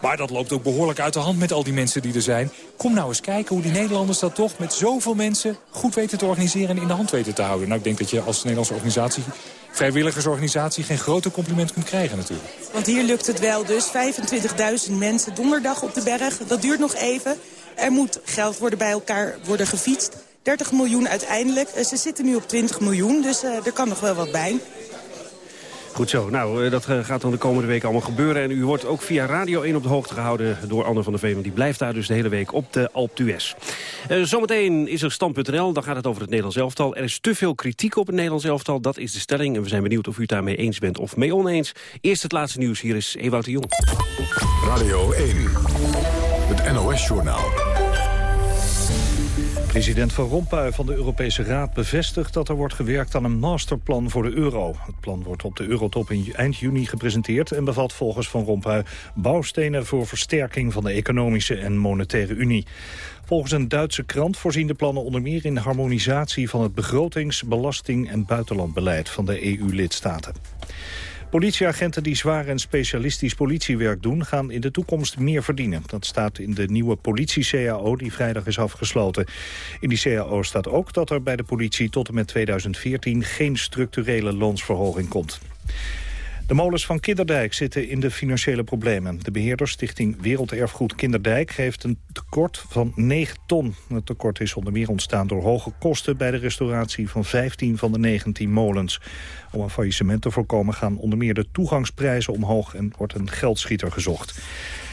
Maar dat loopt ook behoorlijk uit de hand met al die mensen die er zijn. Kom nou eens kijken hoe die Nederlanders dat toch met zoveel mensen goed weten te organiseren en in de hand weten te houden. Nou, ik denk dat je als Nederlandse organisatie vrijwilligersorganisatie geen groter compliment kunt krijgen natuurlijk. Want hier lukt het wel dus. 25.000 mensen donderdag op de berg. Dat duurt nog even. Er moet geld worden bij elkaar worden gefietst. 30 miljoen uiteindelijk. Eh, ze zitten nu op 20 miljoen, dus uh, er kan nog wel wat bij. Goed zo. Nou, eh, dat gaat dan de komende week allemaal gebeuren. En u wordt ook via Radio 1 op de hoogte gehouden door Anne van der Veen. Die blijft daar dus de hele week op de Alp. Uh, zometeen is er stand.nl. Dan gaat het over het Nederlands elftal. Er is te veel kritiek op het Nederlands elftal. Dat is de stelling. En we zijn benieuwd of u daarmee eens bent of mee oneens. Eerst het laatste nieuws. Hier is Ewout de Jong. Radio 1. Het NOS-journaal. President Van Rompuy van de Europese Raad bevestigt dat er wordt gewerkt aan een masterplan voor de euro. Het plan wordt op de eurotop in eind juni gepresenteerd en bevat volgens Van Rompuy bouwstenen voor versterking van de economische en monetaire unie. Volgens een Duitse krant voorzien de plannen onder meer in harmonisatie van het begrotings-, belasting- en buitenlandbeleid van de EU-lidstaten. Politieagenten die zwaar en specialistisch politiewerk doen... gaan in de toekomst meer verdienen. Dat staat in de nieuwe politie-CAO die vrijdag is afgesloten. In die CAO staat ook dat er bij de politie tot en met 2014... geen structurele loonsverhoging komt. De molens van Kinderdijk zitten in de financiële problemen. De beheerder Stichting Werelderfgoed Kinderdijk heeft een tekort van 9 ton. Het tekort is onder meer ontstaan door hoge kosten... bij de restauratie van 15 van de 19 molens. Om een faillissement te voorkomen gaan onder meer de toegangsprijzen omhoog... en wordt een geldschieter gezocht.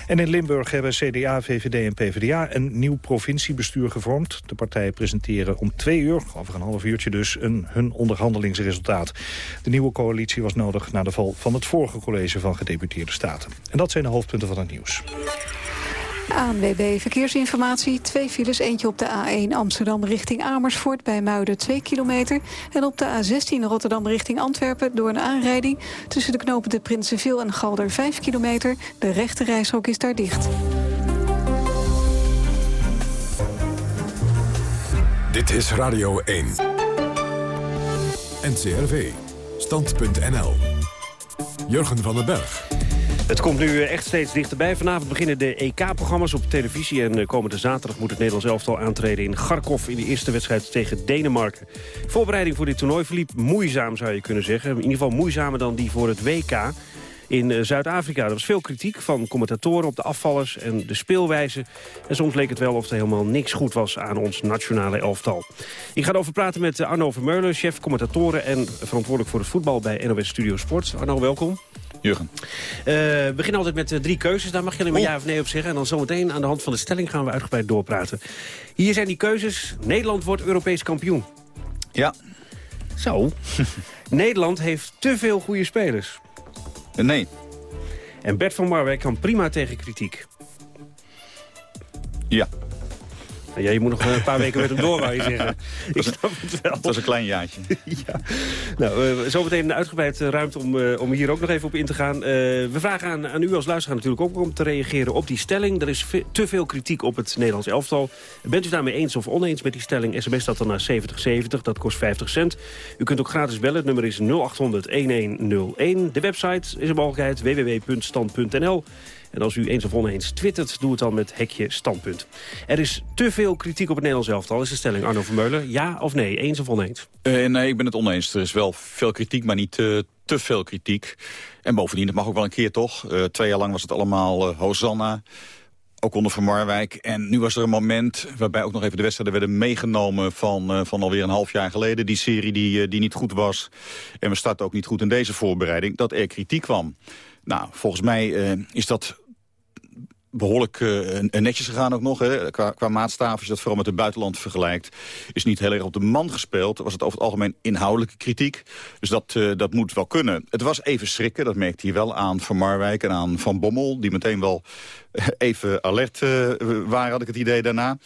En in Limburg hebben CDA, VVD en PvdA een nieuw provinciebestuur gevormd. De partijen presenteren om twee uur, over een half uurtje dus, een, hun onderhandelingsresultaat. De nieuwe coalitie was nodig na de val van het vorige college van gedeputeerde staten. En dat zijn de hoofdpunten van het nieuws. ANWB Verkeersinformatie. Twee files, eentje op de A1 Amsterdam richting Amersfoort... bij Muiden 2 kilometer. En op de A16 Rotterdam richting Antwerpen door een aanrijding... tussen de knopen de Prinsenveel en Galder 5 kilometer. De rechte reishok is daar dicht. Dit is Radio 1. NCRV. Stand.nl. Jurgen van den Berg. Het komt nu eh, echt steeds dichterbij. Vanavond beginnen de EK-programma's op televisie. En eh, komende zaterdag moet het Nederlands elftal aantreden in Kharkov... in de eerste wedstrijd tegen Denemarken. Voorbereiding voor dit toernooi verliep moeizaam, zou je kunnen zeggen. In ieder geval moeizamer dan die voor het WK in eh, Zuid-Afrika. Er was veel kritiek van commentatoren op de afvallers en de speelwijze. En soms leek het wel of er helemaal niks goed was aan ons nationale elftal. Ik ga erover praten met Arno Vermeulen, chef commentatoren... en verantwoordelijk voor het voetbal bij NOS Studio Sport. Arno, welkom. Jurgen. Uh, we beginnen altijd met uh, drie keuzes. Daar mag je alleen maar oh. ja of nee op zeggen. En dan zometeen aan de hand van de stelling gaan we uitgebreid doorpraten. Hier zijn die keuzes. Nederland wordt Europees kampioen. Ja. Zo. Nederland heeft te veel goede spelers. Nee. En Bert van Marwijk kan prima tegen kritiek. Ja. Ja, je moet nog een paar weken met hem door, wou je zeggen. Ik snap het wel. Het was een klein jaartje. ja. Nou, uh, zometeen een uitgebreid eh, ruimte om, uh, om hier ook nog even op in te gaan. Uh, we vragen aan, aan u als luisteraar natuurlijk ook om te reageren op die stelling. Er is te veel kritiek op het Nederlands elftal. Bent u daarmee eens of oneens met die stelling? SMS dat dan naar 7070, dat kost 50 cent. U kunt ook gratis bellen, het nummer is 0800-1101. De website is een mogelijkheid, www.stand.nl. En als u eens of oneens twittert, doe het dan met hekje standpunt. Er is te veel kritiek op het Nederlands elftal, is de stelling. Arno Vermeulen, ja of nee? Eens of oneens? Uh, nee, ik ben het oneens. Er is wel veel kritiek, maar niet uh, te veel kritiek. En bovendien, het mag ook wel een keer toch. Uh, twee jaar lang was het allemaal Hosanna ook onder Van Marwijk. En nu was er een moment waarbij ook nog even de wedstrijden werden meegenomen van, van alweer een half jaar geleden. Die serie die, die niet goed was. En we starten ook niet goed in deze voorbereiding. Dat er kritiek kwam. Nou, volgens mij is dat behoorlijk uh, netjes gegaan ook nog. Hè. Qua, qua maatstaaf, als je dat vooral met het buitenland vergelijkt... is niet heel erg op de man gespeeld. Was het over het algemeen inhoudelijke kritiek. Dus dat, uh, dat moet wel kunnen. Het was even schrikken, dat merkte hij wel aan Van Marwijk en aan Van Bommel... die meteen wel even alert uh, waren, had ik het idee daarna.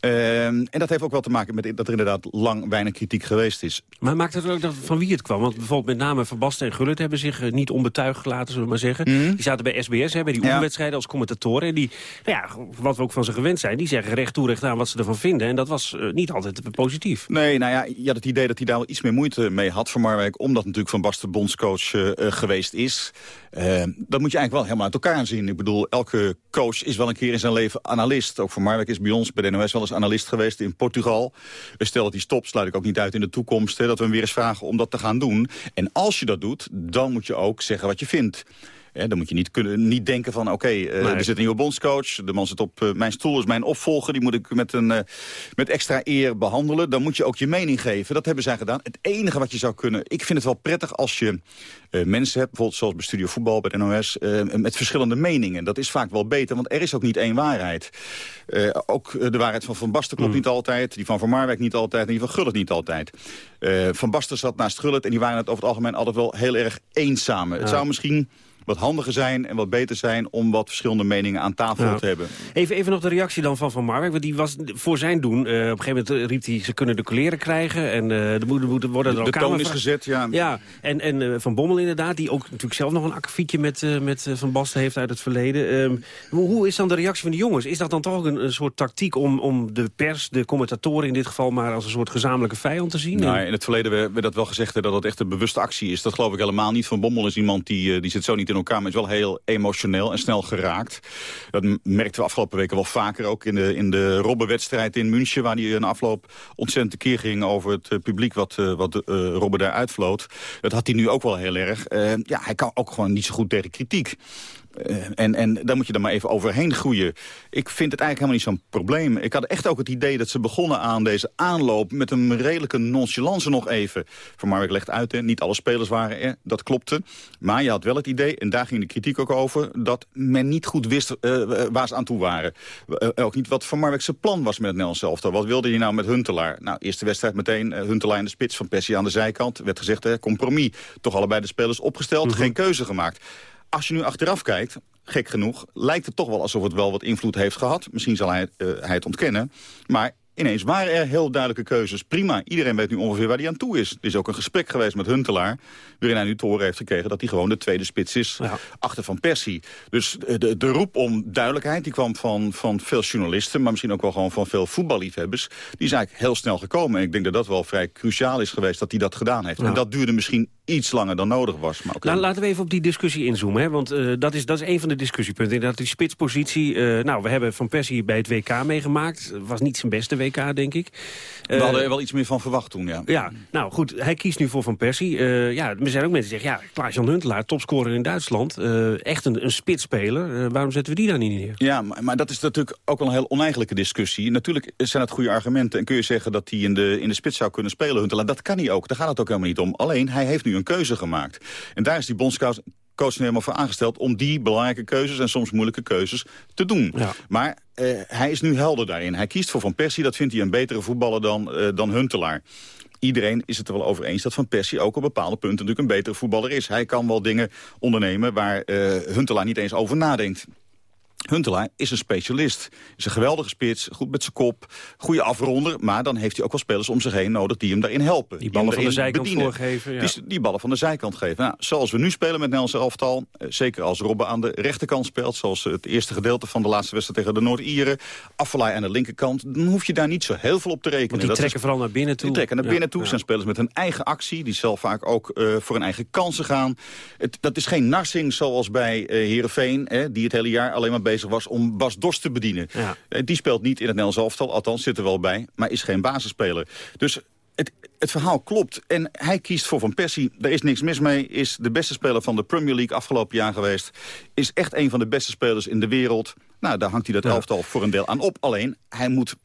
Ehm, en dat heeft ook wel te maken met dat er inderdaad lang weinig kritiek geweest is. Maar maakt het ook dat van wie het kwam? Want bijvoorbeeld met name Van Basten en Gullit hebben zich eh, niet onbetuigd gelaten, zullen we maar zeggen. Mhm. Die zaten bij SBS, hè, bij die oefenwedstrijden als commentatoren. En die, nou ja, wat we ook van ze gewend zijn, die zeggen recht toe recht aan wat ze ervan vinden. En dat was eh, niet altijd positief. Nee, nou ja, je had het idee dat hij daar wel iets meer moeite mee had voor Marwijk. Omdat natuurlijk Van Basten bondscoach uh, geweest is. dat moet je eigenlijk wel helemaal uit elkaar zien. Ik bedoel, elke coach is wel een keer in zijn leven analist. Ook voor Marwijk is bij ons, bij de NOS, wel eens analist geweest in Portugal. Stel dat hij stopt, sluit ik ook niet uit in de toekomst... Hè, dat we hem weer eens vragen om dat te gaan doen. En als je dat doet, dan moet je ook zeggen wat je vindt dan moet je niet, kunnen, niet denken van, oké, eh, er zit een nieuwe bondscoach. De man zit op uh, mijn stoel, is mijn opvolger. Die moet ik met, een, uh, met extra eer behandelen. Dan moet je ook je mening geven. Dat hebben zij gedaan. Het enige wat je zou kunnen... Ik vind het wel prettig als je mensen hebt, bijvoorbeeld zoals bij Studio Voetbal, bij de NOS... met verschillende meningen. Dat is vaak wel beter, want er is ook niet één waarheid. ook de waarheid van Van Basten klopt Mm. niet altijd. Die van Van Marwijk niet altijd. En die van Gullit niet altijd. van Basten zat naast Gullit en die waren het over het algemeen altijd wel heel erg eens samen. Het Ja. zou misschien wat handiger zijn en wat beter zijn... om wat verschillende meningen aan tafel Ja. te hebben. Even, even nog de reactie dan van Van Marwijk. Want die was voor zijn doen. eh, op een gegeven moment eh, riep hij, ze kunnen de kleren krijgen. En eh er moeten, moeten worden er De ook toon is gezet, ja. Ja, en, en Van Bommel inderdaad, die ook natuurlijk zelf nog een akkefietje met, met Van Basten heeft uit het verleden. Ehm, hoe, is dan de reactie van de jongens? Is dat dan toch ook een, een soort tactiek om, om de pers, de commentatoren in dit geval, maar als een soort gezamenlijke vijand te zien? Nou, in het verleden hebben we dat wel gezegd hè, dat het echt een bewuste actie is. Dat geloof ik helemaal niet. Van Bommel is iemand die, die zit zo niet in elkaar, maar is wel heel emotioneel en snel geraakt. Dat merkten we afgelopen weken wel vaker. Ook in de, in de Robben-wedstrijd in München, waar hij een afloop ontzettend tekeer ging over het eh, publiek wat, eh, wat eh, Robben daar uitvloot. Dat had hij nu ook wel heel erg. Ja, hij kan ook gewoon niet zo goed tegen kritiek. Eh, en, en daar moet je dan maar even overheen groeien. Ik vind het eigenlijk helemaal niet zo'n probleem. Ik had echt ook het idee dat ze begonnen aan deze aanloop... met een redelijke nonchalance nog even. Van Marwijk legt uit, hè, niet alle spelers waren er. Dat klopte. Maar je had wel het idee, en daar ging de kritiek ook over... dat men niet goed wist eh, waar ze aan toe waren. Eh, ook niet wat Van Marwijk zijn plan was met het Nederlands elftal. Wat wilde hij nou met Huntelaar? Nou, eerste wedstrijd meteen Huntelaar in de spits... van Persie aan de zijkant. werd gezegd, hè, compromis. Toch allebei de spelers opgesteld, geen keuze gemaakt. Als je nu achteraf kijkt, gek genoeg, lijkt het toch wel alsof het wel wat invloed heeft gehad. Misschien zal hij, eh, hij het ontkennen. Maar ineens waren er heel duidelijke keuzes. Prima, iedereen weet nu ongeveer waar hij aan toe is. Er is ook een gesprek geweest met Huntelaar... waarin hij nu te horen heeft gekregen dat hij gewoon de tweede spits is... achter Van Persie. Dus de, de roep om duidelijkheid die kwam van, van veel journalisten... maar misschien ook wel gewoon van veel voetballiefhebbers... die is eigenlijk heel snel gekomen. En ik denk dat dat wel vrij cruciaal is geweest dat hij dat gedaan heeft. Ja. En dat duurde misschien iets langer dan nodig was. Maar. La- laten we even op die discussie inzoomen. Hè? Want eh, dat, is, dat is een van de discussiepunten. Inderdaad, die spitspositie. eh, nou, we hebben Van Persie bij het WK meegemaakt. was niet zijn beste WK, denk ik. We Eh, hadden er wel iets meer van verwacht toen, ja. Ja, nou goed, hij kiest nu voor Van Persie. Eh, ja, er zijn ook mensen die zeggen, ja, Klaas-Jan Huntelaar, topscorer in Duitsland. eh, echt een, een spitsspeler. Eh, waarom zetten we die dan niet neer? Ja, maar, maar dat is natuurlijk ook wel een heel oneigenlijke discussie. Natuurlijk zijn het goede argumenten. En kun je zeggen dat hij in de, in de spits zou kunnen spelen, Huntelaar. Dat kan hij ook. Daar gaat het ook helemaal niet om. Alleen, hij heeft nu een keuze gemaakt. En daar is die bondscoach coach helemaal voor aangesteld... om die belangrijke keuzes en soms moeilijke keuzes te doen. Maar eh, hij is nu helder daarin. Hij kiest voor Van Persie. Dat vindt hij een betere voetballer dan, eh, dan Huntelaar. Iedereen is het er wel over eens dat Van Persie ook op bepaalde punten natuurlijk een betere voetballer is. Hij kan wel dingen ondernemen waar eh, Huntelaar niet eens over nadenkt. Huntelaar is een specialist. Is een geweldige spits, goed met zijn kop, goede afronder. Maar dan heeft hij ook wel spelers om zich heen nodig die hem daarin helpen. Die ballen van de zijkant bedienen. voorgeven, ja. Die, die ballen van de zijkant geven. Nou, zoals we nu spelen met Nederlands elftal. eh, zeker als Robben aan de rechterkant speelt. Zoals het eerste gedeelte van de laatste wedstrijd tegen de Noord-Ieren. Afvalaai aan de linkerkant. Dan hoef je daar niet zo heel veel op te rekenen. Want die Dat trekken is- vooral naar binnen toe. die trekken naar Ja, binnen toe. ja. Zijn spelers met hun eigen actie. Die zelf vaak ook eh, voor hun eigen kansen gaan. Het, dat is geen narsing zoals bij eh Heerenveen. Hè, die het hele jaar alleen maar bezig was om Bas Dos te bedienen. Eh, die speelt niet in het Nederlands elftal. Althans zit er wel bij. Maar is geen basisspeler. Dus het, het verhaal klopt. En hij kiest voor Van Persie. Daar is niks mis mee. Is de beste speler van de Premier League afgelopen jaar geweest. Is echt een van de beste spelers in de wereld. Nou, daar hangt hij dat elftal voor een deel aan op. Alleen, hij moet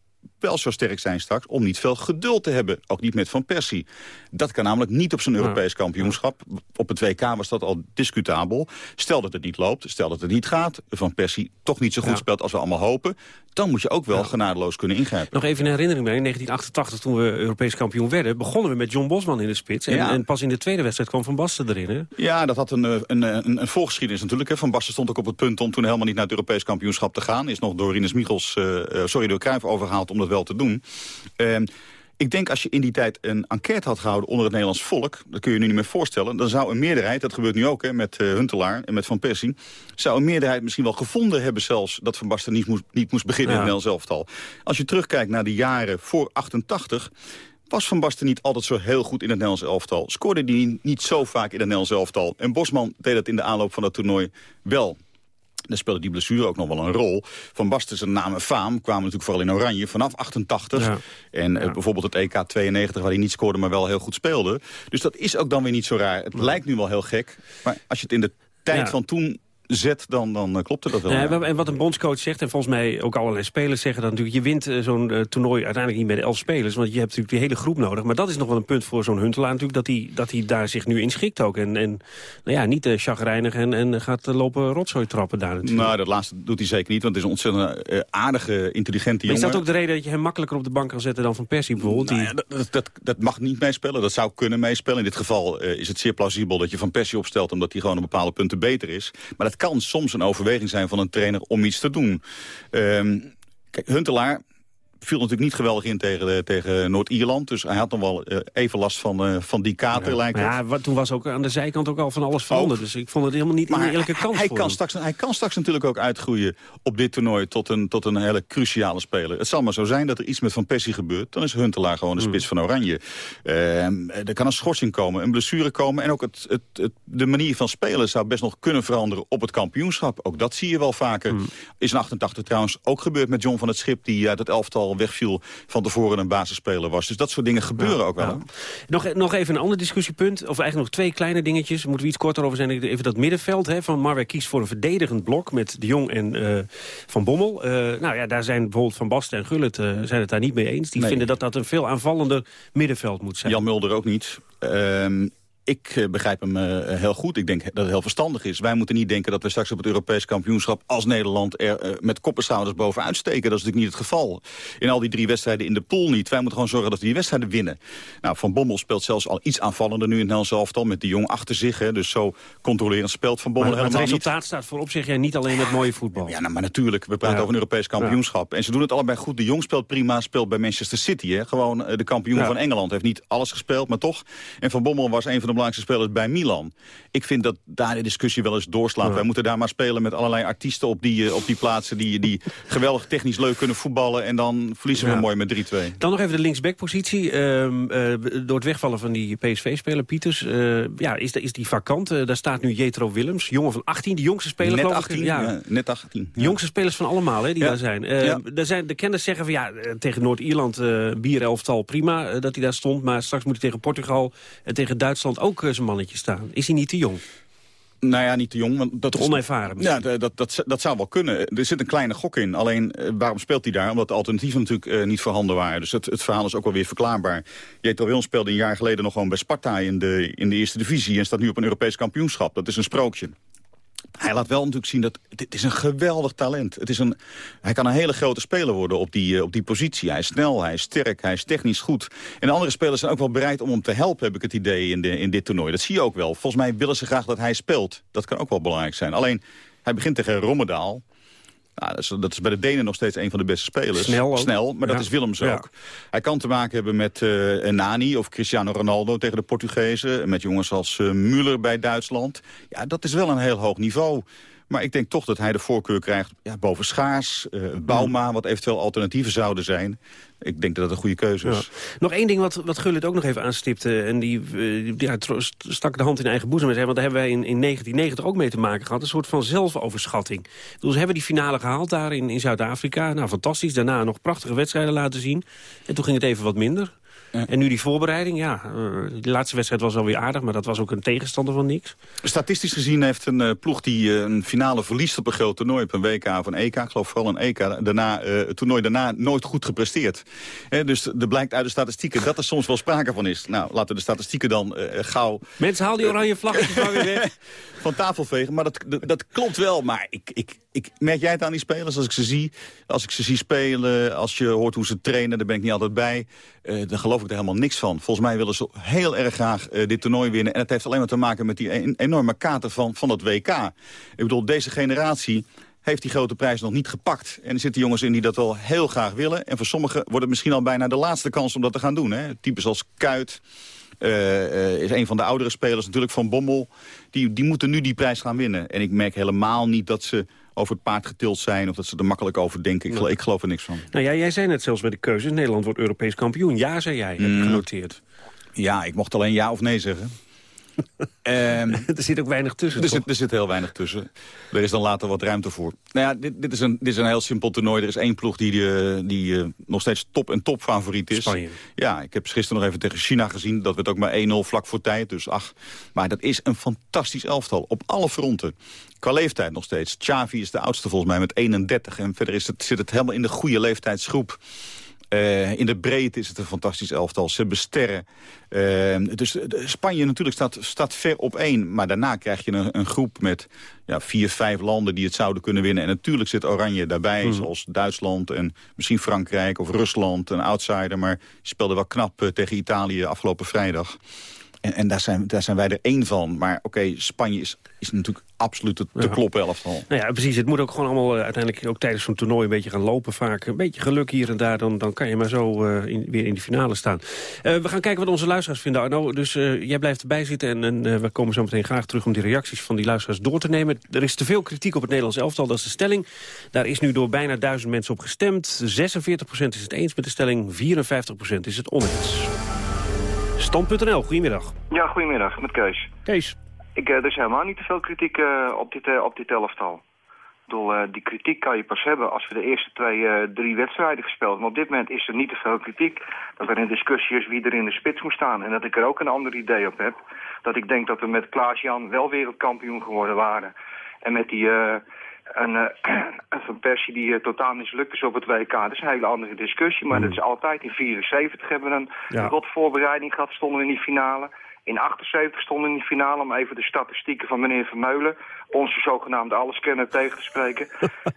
wel zo sterk zijn straks om niet veel geduld te hebben. Ook niet met Van Persie. Dat kan namelijk niet op zijn Europees kampioenschap. Op het WK was dat al discutabel. Stel dat het niet loopt, stel dat het niet gaat... Van Persie toch niet zo goed Ja. speelt als we allemaal hopen... dan moet je ook wel genadeloos kunnen ingrijpen. Nog even een herinnering bij. In 1988, toen we Europees kampioen werden... begonnen we met John Bosman in de spits. En, Ja. en pas in de tweede wedstrijd kwam Van Basten erin. Hè? Ja, dat had een, eh, een, een, een voorgeschiedenis natuurlijk. Hè. Van Basten stond ook op het punt om toen helemaal niet naar het Europees kampioenschap te gaan. Is nog door Rinus Michels, eh, eh, sorry, door Cruijff overgehaald om dat wel te doen. Ehm, ik denk als je in die tijd een enquête had gehouden onder het Nederlands volk... dat kun je je nu niet meer voorstellen... dan zou een meerderheid, dat gebeurt nu ook hè, met uh, Huntelaar en met Van Persie... zou een meerderheid misschien wel gevonden hebben zelfs... dat Van Basten niet moest, niet moest beginnen ja. in het Nederlands elftal. Als je terugkijkt naar de jaren voor 88 was Van Basten niet altijd zo heel goed in het Nederlands elftal. Scoorde hij niet zo vaak in het Nederlands elftal. En Bosman deed dat in de aanloop van dat toernooi wel. Daar speelde die blessure ook nog wel een rol. Van Basten zijn naam en faam kwamen natuurlijk vooral in oranje vanaf 88. Ja. En uh, bijvoorbeeld het EK 92 waar hij niet scoorde maar wel heel goed speelde. Dus dat is ook dan weer niet zo raar. Het lijkt nu wel heel gek. Maar als je het in de tijd van toen zet, dan, dan uh, klopte dat wel. Ja, En wat een bondscoach zegt, en volgens mij ook allerlei spelers zeggen dat natuurlijk... je wint uh, zo'n uh, toernooi uiteindelijk niet met elf spelers... want je hebt natuurlijk die hele groep nodig. Maar dat is nog wel een punt voor zo'n Huntelaar natuurlijk... dat hij, dat hij daar zich nu in schikt ook. En, en nou ja, niet uh, chagrijnig en, en gaat lopen rotzooi trappen daar natuurlijk. Nou, dat laatste doet hij zeker niet, want het is een ontzettend aardige, intelligente jongen. is dat ook de reden dat je hem makkelijker op de bank kan zetten dan Van Persie bijvoorbeeld? Nou ja, dat, dat, dat, mag niet meespelen, dat zou kunnen meespelen. In dit geval is het zeer plausibel dat je Van Persie opstelt... omdat hij gewoon op bepaalde punten beter is. Maar dat kan soms een overweging zijn van een trainer om iets te doen. Um, kijk, Huntelaar viel natuurlijk niet geweldig in tegen, tegen Noord-Ierland. Dus hij had nog wel uh, even last van, uh, van die kater, ja, lijkt het. Ja, toen was ook aan de zijkant ook al van alles veranderd. Dus ik vond het helemaal niet maar een eerlijke kans hij, voor kan straks, hij kan straks natuurlijk ook uitgroeien op dit toernooi... tot een, tot een hele cruciale speler. Het zal maar zo zijn dat er iets met Van Persie gebeurt. Dan is Huntelaar gewoon de Hmm. spits van Oranje. Uh, er kan een schorsing komen, een blessure komen... en ook het, het, het, de manier van spelen zou best nog kunnen veranderen op het kampioenschap. Ook dat zie je wel vaker. Hmm. Is in 88 trouwens ook gebeurd met John van het Schip... die uit het elftal wegviel van tevoren een basisspeler was. Dus dat soort dingen gebeuren ja, ook wel. Ja. Nog, nog even een ander discussiepunt. Of eigenlijk nog twee kleine dingetjes. Moeten we iets korter over zijn. Even dat middenveld hè, van Marwijk kiest voor een verdedigend blok... met De Jong en uh, Van Bommel. Uh, nou ja, daar zijn bijvoorbeeld Van Basten en Gullit uh, zijn het daar niet mee eens. Die nee. vinden dat dat een veel aanvallender middenveld moet zijn. Jan Mulder ook niet. Uh, ik uh, begrijp hem uh, heel goed. Ik denk dat het heel verstandig is. Wij moeten niet denken dat we straks op het Europees kampioenschap... als Nederland er uh, met kopperschouders bovenuit steken. Dat is natuurlijk niet het geval. In al die drie wedstrijden in de pool niet. Wij moeten gewoon zorgen dat we die wedstrijden winnen. Nou, Van Bommel speelt zelfs al iets aanvallender nu in het elftal... met de jong achter zich. Hè, dus zo controlerend speelt Van Bommel maar, helemaal niet. het resultaat niet. staat voorop zich niet alleen met mooie voetbal. Ja, nou, maar natuurlijk. We praten ja. over een Europees kampioenschap. Ja. En ze doen het allebei goed. De jong speelt prima, speelt bij Manchester City. Hè. Gewoon de kampioen ja. van Engeland. Heeft niet alles gespeeld, maar toch. En Van Bommel was een van de belangrijkste spelers bij Milan. Ik vind dat daar de discussie wel eens doorslaat. Ja. Wij moeten daar maar spelen met allerlei artiesten op die, uh, op die plaatsen... Die, die geweldig technisch leuk kunnen voetballen. En dan verliezen we ja. mooi met 3-2. Dan nog even de linksbackpositie. Uh, door het wegvallen van die PSV-speler Pieters. ja, is, is die vakant. daar staat nu Jetro Willems, jongen van 18. De jongste speler, net geloof 18, ik. Ja. net 18. De jongste spelers van allemaal hè, die daar zijn. daar zijn. De kenners zeggen van ja, tegen Noord-Ierland bierelftal prima dat hij daar stond. Maar straks moet hij tegen Portugal en tegen Duitsland ook zijn mannetje staan. Is hij niet te jong? Nou ja, niet te jong. Want dat Te onervaren Ja, dat, dat, dat, dat, zou wel kunnen. Er zit een kleine gok in. Alleen, uh, waarom speelt hij daar? Omdat de alternatieven natuurlijk uh, niet voorhanden waren. Dus het, het verhaal is ook wel weer verklaarbaar. Jetro Willems speelde een jaar geleden nog gewoon bij Sparta in de, in de eerste divisie... en staat nu op een Europees kampioenschap. Dat is een sprookje. Hij laat wel natuurlijk zien dat het is een geweldig talent. Het is een, hij kan een hele grote speler worden op die, uh, op die positie. Hij is snel, hij is sterk, hij is technisch goed. En de andere spelers zijn ook wel bereid om hem te helpen, heb ik het idee, in, de, in dit toernooi. Dat zie je ook wel. Volgens mij willen ze graag dat hij speelt. Dat kan ook wel belangrijk zijn. Alleen, hij begint tegen Rommedaal. Nou, dat, is, dat, is, bij de Denen nog steeds een van de beste spelers. Snel, Snel maar ja. dat is Willems ja. ook. Hij kan te maken hebben met uh, Nani of Cristiano Ronaldo tegen de Portugezen. Met jongens als uh, Müller bij Duitsland. Ja, dat is wel een heel hoog niveau. Maar ik denk toch dat hij de voorkeur krijgt ja, boven Schaars, uh, Bauma... wat eventueel alternatieven zouden zijn. Ik denk dat dat een goede keuze is. Ja. Nog één ding wat, wat Gullit ook nog even aanstipte... en die, uh, ja, stak de hand in eigen boezem. Want daar hebben wij in, in 1990 ook mee te maken gehad. Een soort van zelfoverschatting. Dus we hebben die finale gehaald daar in, in Zuid-Afrika. Nou, fantastisch. Daarna nog prachtige wedstrijden laten zien. En toen ging het even wat minder. Ja. En nu die voorbereiding, ja, uh, de laatste wedstrijd was wel weer aardig... maar dat was ook een tegenstander van niks. Statistisch gezien heeft een uh, ploeg die uh, een finale verliest op een groot toernooi... op een WK of een EK, ik geloof vooral een EK... Daarna, het toernooi daarna nooit goed gepresteerd. He, dus er blijkt uit de statistieken dat er soms wel sprake van is. Nou, laten we de statistieken dan gauw... Mensen, haal die oranje vlaggetjes maar weer weg. van tafel vegen, maar dat, dat, dat klopt wel. Maar ik, ik, ik, merk jij het aan die spelers als ik ze zie? Als ik ze zie spelen, als je hoort hoe ze trainen... daar ben ik niet altijd bij. dan geloof ik er helemaal niks van. Volgens mij willen ze heel erg graag uh, dit toernooi winnen. En het heeft alleen maar te maken met die enorme kater van, van het WK. Ik bedoel, deze generatie heeft die grote prijs nog niet gepakt. En er zitten jongens in die dat wel heel graag willen. En voor sommigen wordt het misschien al bijna de laatste kans om dat te gaan doen. Hè? Types als Kuit, uh, is een van de oudere spelers natuurlijk van Bommel. Die, die moeten nu die prijs gaan winnen. En ik merk helemaal niet dat ze over het paard getild zijn... of dat ze er makkelijk over denken. Ik, ik geloof er niks van. Nou ja, jij zei net zelfs bij de keuze... Nederland wordt Europees kampioen. Ja, zei jij, heb mm. genoteerd. Ja, ik mocht alleen ja of nee zeggen. Um, er zit ook weinig tussen, er zit, er zit, heel weinig tussen. Er is dan later wat ruimte voor. Nou ja, dit, dit, is, een, dit is een heel simpel toernooi. Er is één ploeg die, die, die uh, nog steeds top en top favoriet is. Spanje. Ja, ik heb gisteren nog even tegen China gezien. Dat werd ook maar 1-0 vlak voor tijd. Dus ach, maar dat is een fantastisch elftal. Op alle fronten. Qua leeftijd nog steeds. Xavi is de oudste volgens mij met 31. En verder is het, zit het helemaal in de goede leeftijdsgroep. Uh, in de breedte is het een fantastisch elftal. Ze hebben sterren. Uh, dus Spanje natuurlijk staat, staat ver op één. Maar daarna krijg je een, een, groep met ja, vier, vijf landen die het zouden kunnen winnen. En natuurlijk zit Oranje daarbij, hmm. zoals Duitsland en misschien Frankrijk of Rusland, een outsider. Maar speelde wel knap tegen Italië afgelopen vrijdag. En, en, daar, zijn, daar zijn wij er één van. Maar oké, Spanje is, is natuurlijk absoluut te, te kloppen elftal. Nou ja, precies. Het moet ook gewoon allemaal uh, uiteindelijk ook tijdens zo'n toernooi een beetje gaan lopen vaak. Een beetje geluk hier en daar, dan, dan kan je maar zo uh, in, weer in de finale staan. Uh, we gaan kijken wat onze luisteraars vinden, Arno. Dus jij blijft erbij zitten en, en we komen zo meteen graag terug om die reacties van die luisteraars door te nemen. Er is te veel kritiek op het Nederlands elftal, dat is de stelling. Daar is nu door bijna duizend mensen op gestemd. 46% is het eens met de stelling, 54% is het oneens. Stand.nl, goedemiddag. Ja, goedemiddag, met Kees. Kees. Ik, uh, er is helemaal niet te veel kritiek uh, op, dit, uh, op dit elftal. Ik bedoel, die kritiek kan je pas hebben als we de eerste twee, drie wedstrijden gespeeld Maar op dit moment is er niet te veel kritiek. Dat er een discussie is wie er in de spits moet staan. En dat ik er ook een ander idee op heb. Dat ik denk dat we met Klaas-Jan wel wereldkampioen geworden waren. En met die een, uh, Van Persie die uh, totaal mislukt is op het WK. Dat is een hele andere discussie, maar mm. dat is altijd. In 74 hebben we een ja. voorbereiding gehad, stonden we in die finale. In 78 stonden we in die finale, om even de statistieken van meneer Vermeulen, onze zogenaamde alleskenner, tegen te spreken.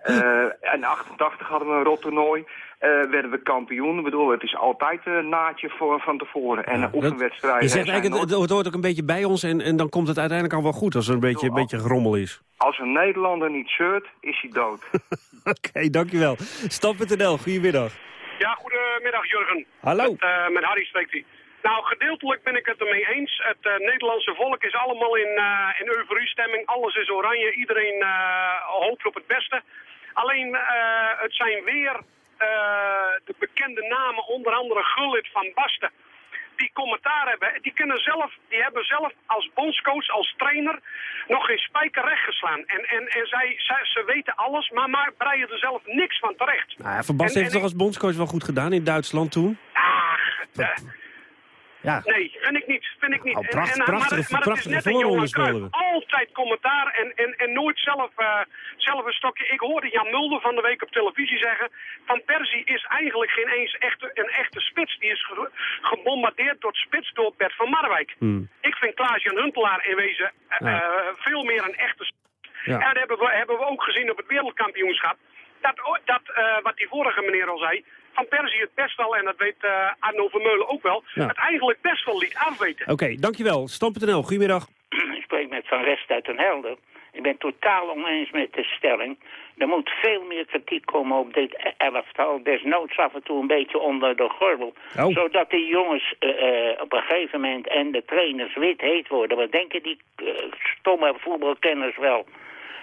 uh, en 88 hadden we een rot toernooi. Uh, werden we kampioen. Ik bedoel, het is altijd een naadje voor, van tevoren. En ja, oefenwedstrijden... Je zegt eigenlijk, het, het, hoort ook een beetje bij ons en, en dan komt het uiteindelijk al wel goed als er een beetje, een beetje gerommel is. Als een Nederlander niet shirt, is hij dood. Oké, okay, dankjewel. Stam.nl, goedemiddag. Ja, goedemiddag Jurgen. Hallo. Met, uh, met Harry spreekt hij. Nou, gedeeltelijk ben ik het ermee eens. Het uh, Nederlandse volk is allemaal in, uh, in euforiestemming. Alles is oranje. Iedereen hoopt op het beste. Alleen, het zijn weer de bekende namen, onder andere Gullit van Basten die commentaar hebben, die, kunnen zelf, die hebben zelf als bondscoach, als trainer, nog geen spijker recht geslaan. En, en, en zij, zij, ze weten alles, maar, maar breien er zelf niks van terecht. Nou ja, Van Basten heeft het toch als bondscoach wel goed gedaan in Duitsland toen? Ach, uh, ja. Nee, vind ik niet. Vind ik niet. Pracht, en, en, maar, maar, is net een jongen Altijd commentaar en, en, en nooit zelf, uh, zelf een stokje. Ik hoorde Jan Mulder van de week op televisie zeggen... Van Persie is eigenlijk geen eens echte, een echte spits. Die is ge gebombardeerd door spits door Bert van Marwijk. Hmm. Ik vind Klaas-Jan Huntelaar in wezen uh, ja. veel meer een echte spits. Ja. En dat hebben we, hebben we ook gezien op het wereldkampioenschap. Dat, dat uh, wat die vorige meneer al zei... Van Persie het best wel, en dat weet uh, Arno Vermeulen ook wel, ja. het eigenlijk best wel liet afweten. Oké, okay, dankjewel. Stam.nl, goedemiddag. Ik spreek met Van Rest uit Den Helder. Ik ben totaal oneens met de stelling. Er moet veel meer kritiek komen op dit elftal. Desnoods af en toe een beetje onder de gordel. Oh. Zodat die jongens uh, uh, op een gegeven moment en de trainers wit heet worden. Wat denken die uh, stomme voetbalkenners wel?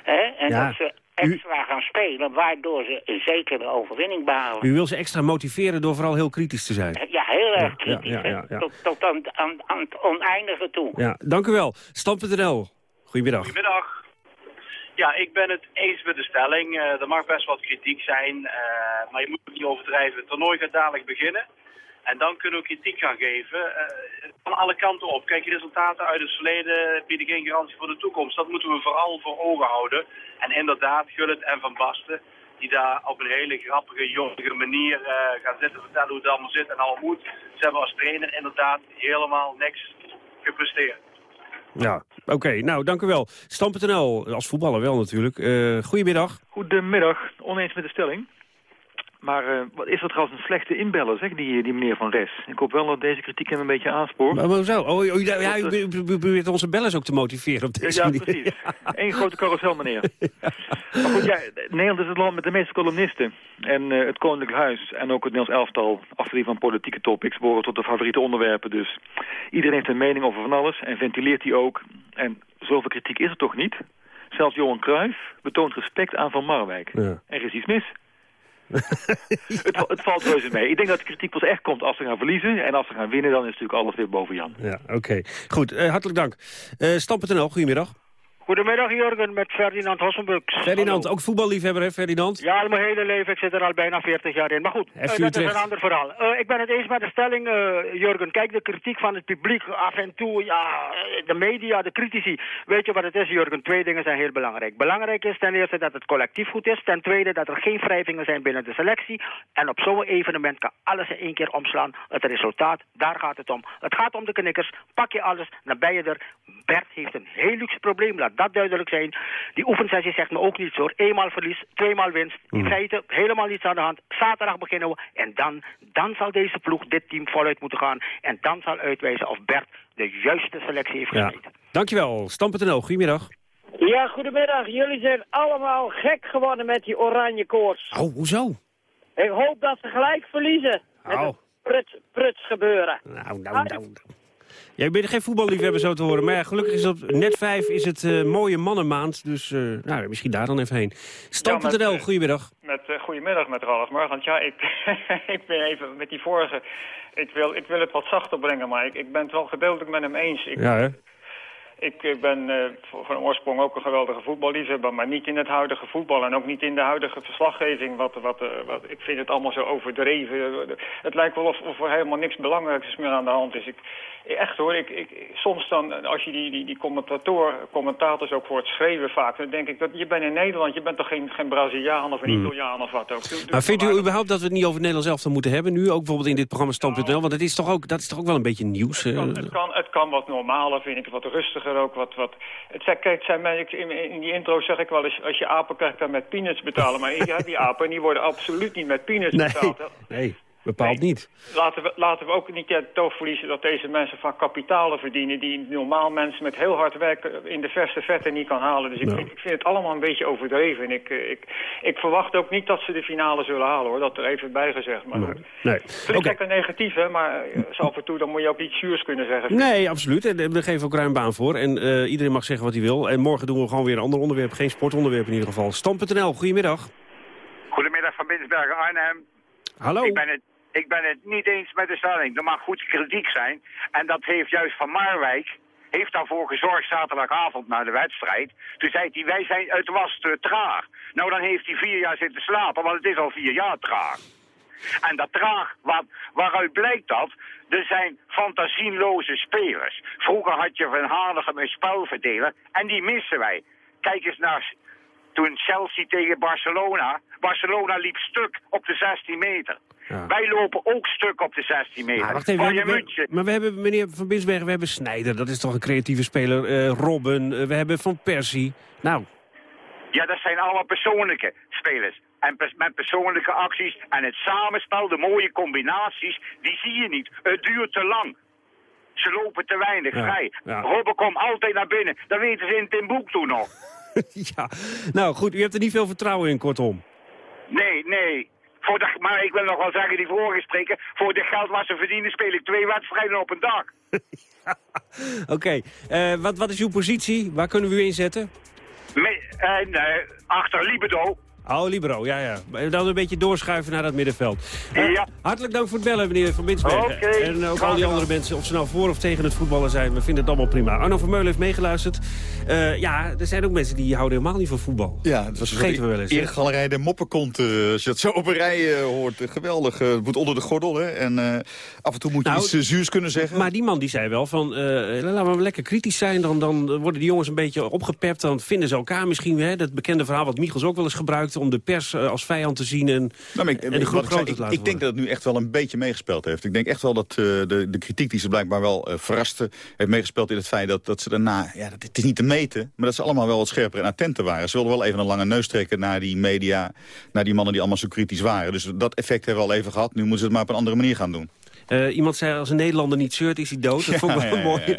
Hè? En ja. dat ze extra gaan spelen, waardoor ze een zekere overwinning behalen. U wil ze extra motiveren door vooral heel kritisch te zijn? Ja, heel erg kritisch. Ja, ja, ja, tot, tot aan, aan, aan, het oneindige toe. Ja, dank u wel. Stam.nl, goedemiddag. Goedemiddag. Ja, ik ben het eens met de stelling. Uh, er mag best wat kritiek zijn, uh, maar je moet het niet overdrijven. Het toernooi gaat dadelijk beginnen. En dan kunnen we kritiek gaan geven. Uh, van alle kanten op. Kijk, resultaten uit het verleden bieden geen garantie voor de toekomst. Dat moeten we vooral voor ogen houden. En inderdaad, Gullit en Van Basten, die daar op een hele grappige, jongere manier uh, gaan zitten vertellen hoe het allemaal zit en al moet. Ze hebben als trainer inderdaad helemaal niks gepresteerd. Ja, oké. Okay, nou, dank u wel. Stam.nl, als voetballer wel natuurlijk. Uh, goedemiddag. Goedemiddag. Oneens met de stelling. Maar uh, wat is dat trouwens een slechte inbeller, zeg, die, die meneer Van Res. Ik hoop wel dat deze kritiek hem een beetje aanspoort. Maar hoezo? Oh, oh, ja, ja, u probeert onze bellers ook te motiveren op deze ja, manier. precies. Eén grote carousel, meneer. Maar goed, ja, Nederland is het land met de meeste columnisten. En uh, het Koninklijk Huis en ook het Nederlands elftal, afgezien van politieke topics, behoren tot de favoriete onderwerpen. Dus iedereen heeft een mening over van alles en ventileert die ook. En zoveel kritiek is er toch niet? Zelfs Johan Cruijff betoont respect aan Van Marwijk. Ja. Er is iets mis. het, het, valt reuze mee. Ik denk dat de kritiek pas echt komt als ze gaan verliezen. En als ze gaan winnen, dan is natuurlijk alles weer boven Jan. Ja, oké. Goed, uh, hartelijk dank. Uh, Stam.nl, goedemiddag. Goedemiddag Jurgen, met Ferdinand Hossenbux. Ferdinand, ook voetballiefhebber hè Ferdinand? Ja, mijn hele leven. Ik zit er al bijna 40 jaar in. Maar goed, uh, dat is een ander verhaal. Uh, ik ben het eens met de stelling, uh, Jurgen. Kijk, de kritiek van het publiek af en toe, ja, de media, de critici. Weet je wat het is, Jurgen? Twee dingen zijn heel belangrijk. Belangrijk is ten eerste dat het collectief goed is. Ten tweede dat er geen wrijvingen zijn binnen de selectie. En op zo'n evenement kan alles in één keer omslaan. Het resultaat, daar gaat het om. Het gaat om de knikkers. Pak je alles, dan ben je er. Bert heeft een heel luxe probleem, dat duidelijk zijn. Die oefensessie zegt me ook niets hoor. Eenmaal verlies, tweemaal winst. In Hmm. feite helemaal niets aan de hand. Zaterdag beginnen we en dan, dan zal deze ploeg, dit team voluit moeten gaan. En dan zal uitwijzen of Bert de juiste selectie heeft Ja. gemaakt. Dankjewel. Stam.nl, goedemiddag. Ja, goedemiddag. Jullie zijn allemaal gek geworden met die oranje koorts. Oh, hoezo? Ik hoop dat ze gelijk verliezen. Met Oh. het pruts, pruts gebeuren. Nou, nou, nou. Jij bent geen voetballiefhebber zo te horen. Maar ja, gelukkig is op net 5 is het eh, mooie mannenmaand. Dus eh, nou, misschien daar dan even heen. Stam.nl, Ja, eh, goedemiddag. Met uh, goedemiddag met Ralf Morgant. Ja, ik, ik ben even met die vorige... Ik wil, ik wil het wat zachter brengen, maar ik, ik ben het wel gedeeltelijk met hem eens. Ik, Ja, hè? Ik, ben uh, van oorsprong ook een geweldige voetballiefhebber, maar niet in het huidige voetbal en ook niet in de huidige verslaggeving. Wat, wat, uh, wat, ik vind het allemaal zo overdreven. Het lijkt wel of, of er helemaal niks belangrijks meer aan de hand is. Ik, echt hoor, ik, ik, soms dan, als je die, die, die commentator, commentators ook hoort schreeuwen vaak, dan denk ik dat je bent in Nederland, je bent toch geen, geen Braziliaan of een Hmm. Italiaan of wat ook. Doe- doe Maar vindt u überhaupt dat we het niet over het Nederlands elftal moeten hebben? Nu ook bijvoorbeeld in dit programma Stam.nl? Want het is toch ook, dat is toch ook wel een beetje nieuws? eh? Het kan, het kan wat normaler, vind ik, wat rustiger ook. Wat, wat, het zijn, kijk, zijn in, in die intro zeg ik wel eens, als je apen krijgt, dan met peanuts betalen. Maar die apen, die worden absoluut niet met peanuts Nee, betaald. nee, bepaald niet. Laten we, laten we ook niet het oog verliezen dat deze mensen van kapitalen verdienen... die normaal mensen met heel hard werken in de verste vette niet kan halen. Dus ik, Nou. vind, ik vind het allemaal een beetje overdreven. En ik, eh, ik, ik verwacht ook niet dat ze de finale zullen halen, hoor. Dat er even bij gezegd. Maar goed. Nee. Klinkt lekker negatief, hè, maar eh, zo af en toe dan moet je ook iets zuurs kunnen zeggen. Nee, absoluut. En we geven ook ruim baan voor. En eh, iedereen mag zeggen wat hij wil. En morgen doen we gewoon weer een ander onderwerp. Geen sportonderwerp in ieder geval. Stam.nl, goedemiddag. Goedemiddag van Binsbergen Arnhem. Hallo. Ik ben, het, ik ben het niet eens met de stelling. Er mag goed kritiek zijn. En dat heeft juist Van Marwijk heeft daarvoor gezorgd zaterdagavond na de wedstrijd. Toen zei hij, wij zijn, het was te traag. Nou, dan heeft hij vier jaar zitten slapen, want het is al vier jaar traag. En dat traag, waaruit blijkt dat? Er zijn fantasieloze spelers. Vroeger had je Van Hanegem een spelverdeler en die missen wij. Kijk eens naar toen Chelsea tegen Barcelona. Barcelona liep stuk op de 16 meter. Wij lopen ook stuk op de 16 meter. Ah, wacht even, we Bayern hebben- München. maar we hebben meneer Van Binsbergen, we hebben Snijder. Dat is toch een creatieve speler. Eh, Robben, eh, we hebben Van Persie. Nou, Ja, dat zijn allemaal persoonlijke spelers. En pers- met persoonlijke acties en het samenspel, de mooie combinaties, die zie je niet. Het duurt te lang. Ze lopen te weinig Ja, vrij. ja. Robben komt altijd naar binnen. Dat weten ze in Timbuktu nog. ja. Nou goed, u hebt er niet veel vertrouwen in, kortom. Nee, nee. Voor de, maar ik wil nog wel zeggen, die vorige spreker, voor de geld wat ze verdienen speel ik twee wedstrijden op een dag. Oké, eh, wat, wat is uw positie? Waar kunnen we u inzetten? Me- eh, achter Libido. Oh, Libero, ja, ja. Dan een beetje doorschuiven naar dat middenveld. Hartelijk dank voor het bellen, meneer Van Binsbergen. En ook al die andere mensen, of ze nou voor of tegen het voetballen zijn. We vinden het allemaal prima. Arno Vermeulen heeft meegeluisterd. Eh, ja, er zijn ook mensen die houden helemaal niet van voetbal. Ja, dat was vergeten we wel eens. Eergalerij de Moppenkont, eh, als je dat zo op een rij eh, hoort. geweldig. het moet onder de gordel, hè. En eh, af en toe moet je Nou, iets zuurs kunnen zeggen. Maar die man die zei wel van, eh, laten we lekker kritisch zijn. Dan, dan worden die jongens een beetje opgepept. Dan vinden ze elkaar misschien weer. hè. Dat bekende verhaal wat Michels ook wel eens gebruikt. Om de pers als vijand te zien... en, nou, ik, en de groep te laten Ik denk dat het nu echt wel een beetje meegespeeld heeft. Ik denk echt wel dat de, de kritiek die ze blijkbaar wel verraste... heeft meegespeeld in het feit dat, dat ze daarna... Ja, het is niet te meten, maar dat ze allemaal wel wat scherper en attenter waren. Ze wilden wel even een lange neus trekken naar die media... naar die mannen die allemaal zo kritisch waren. Dus dat effect hebben we al even gehad. Nu moeten ze het maar op een andere manier gaan doen. Uh, iemand zei, als een Nederlander niet zeurt, is hij dood. Dat vond ik wel mooi.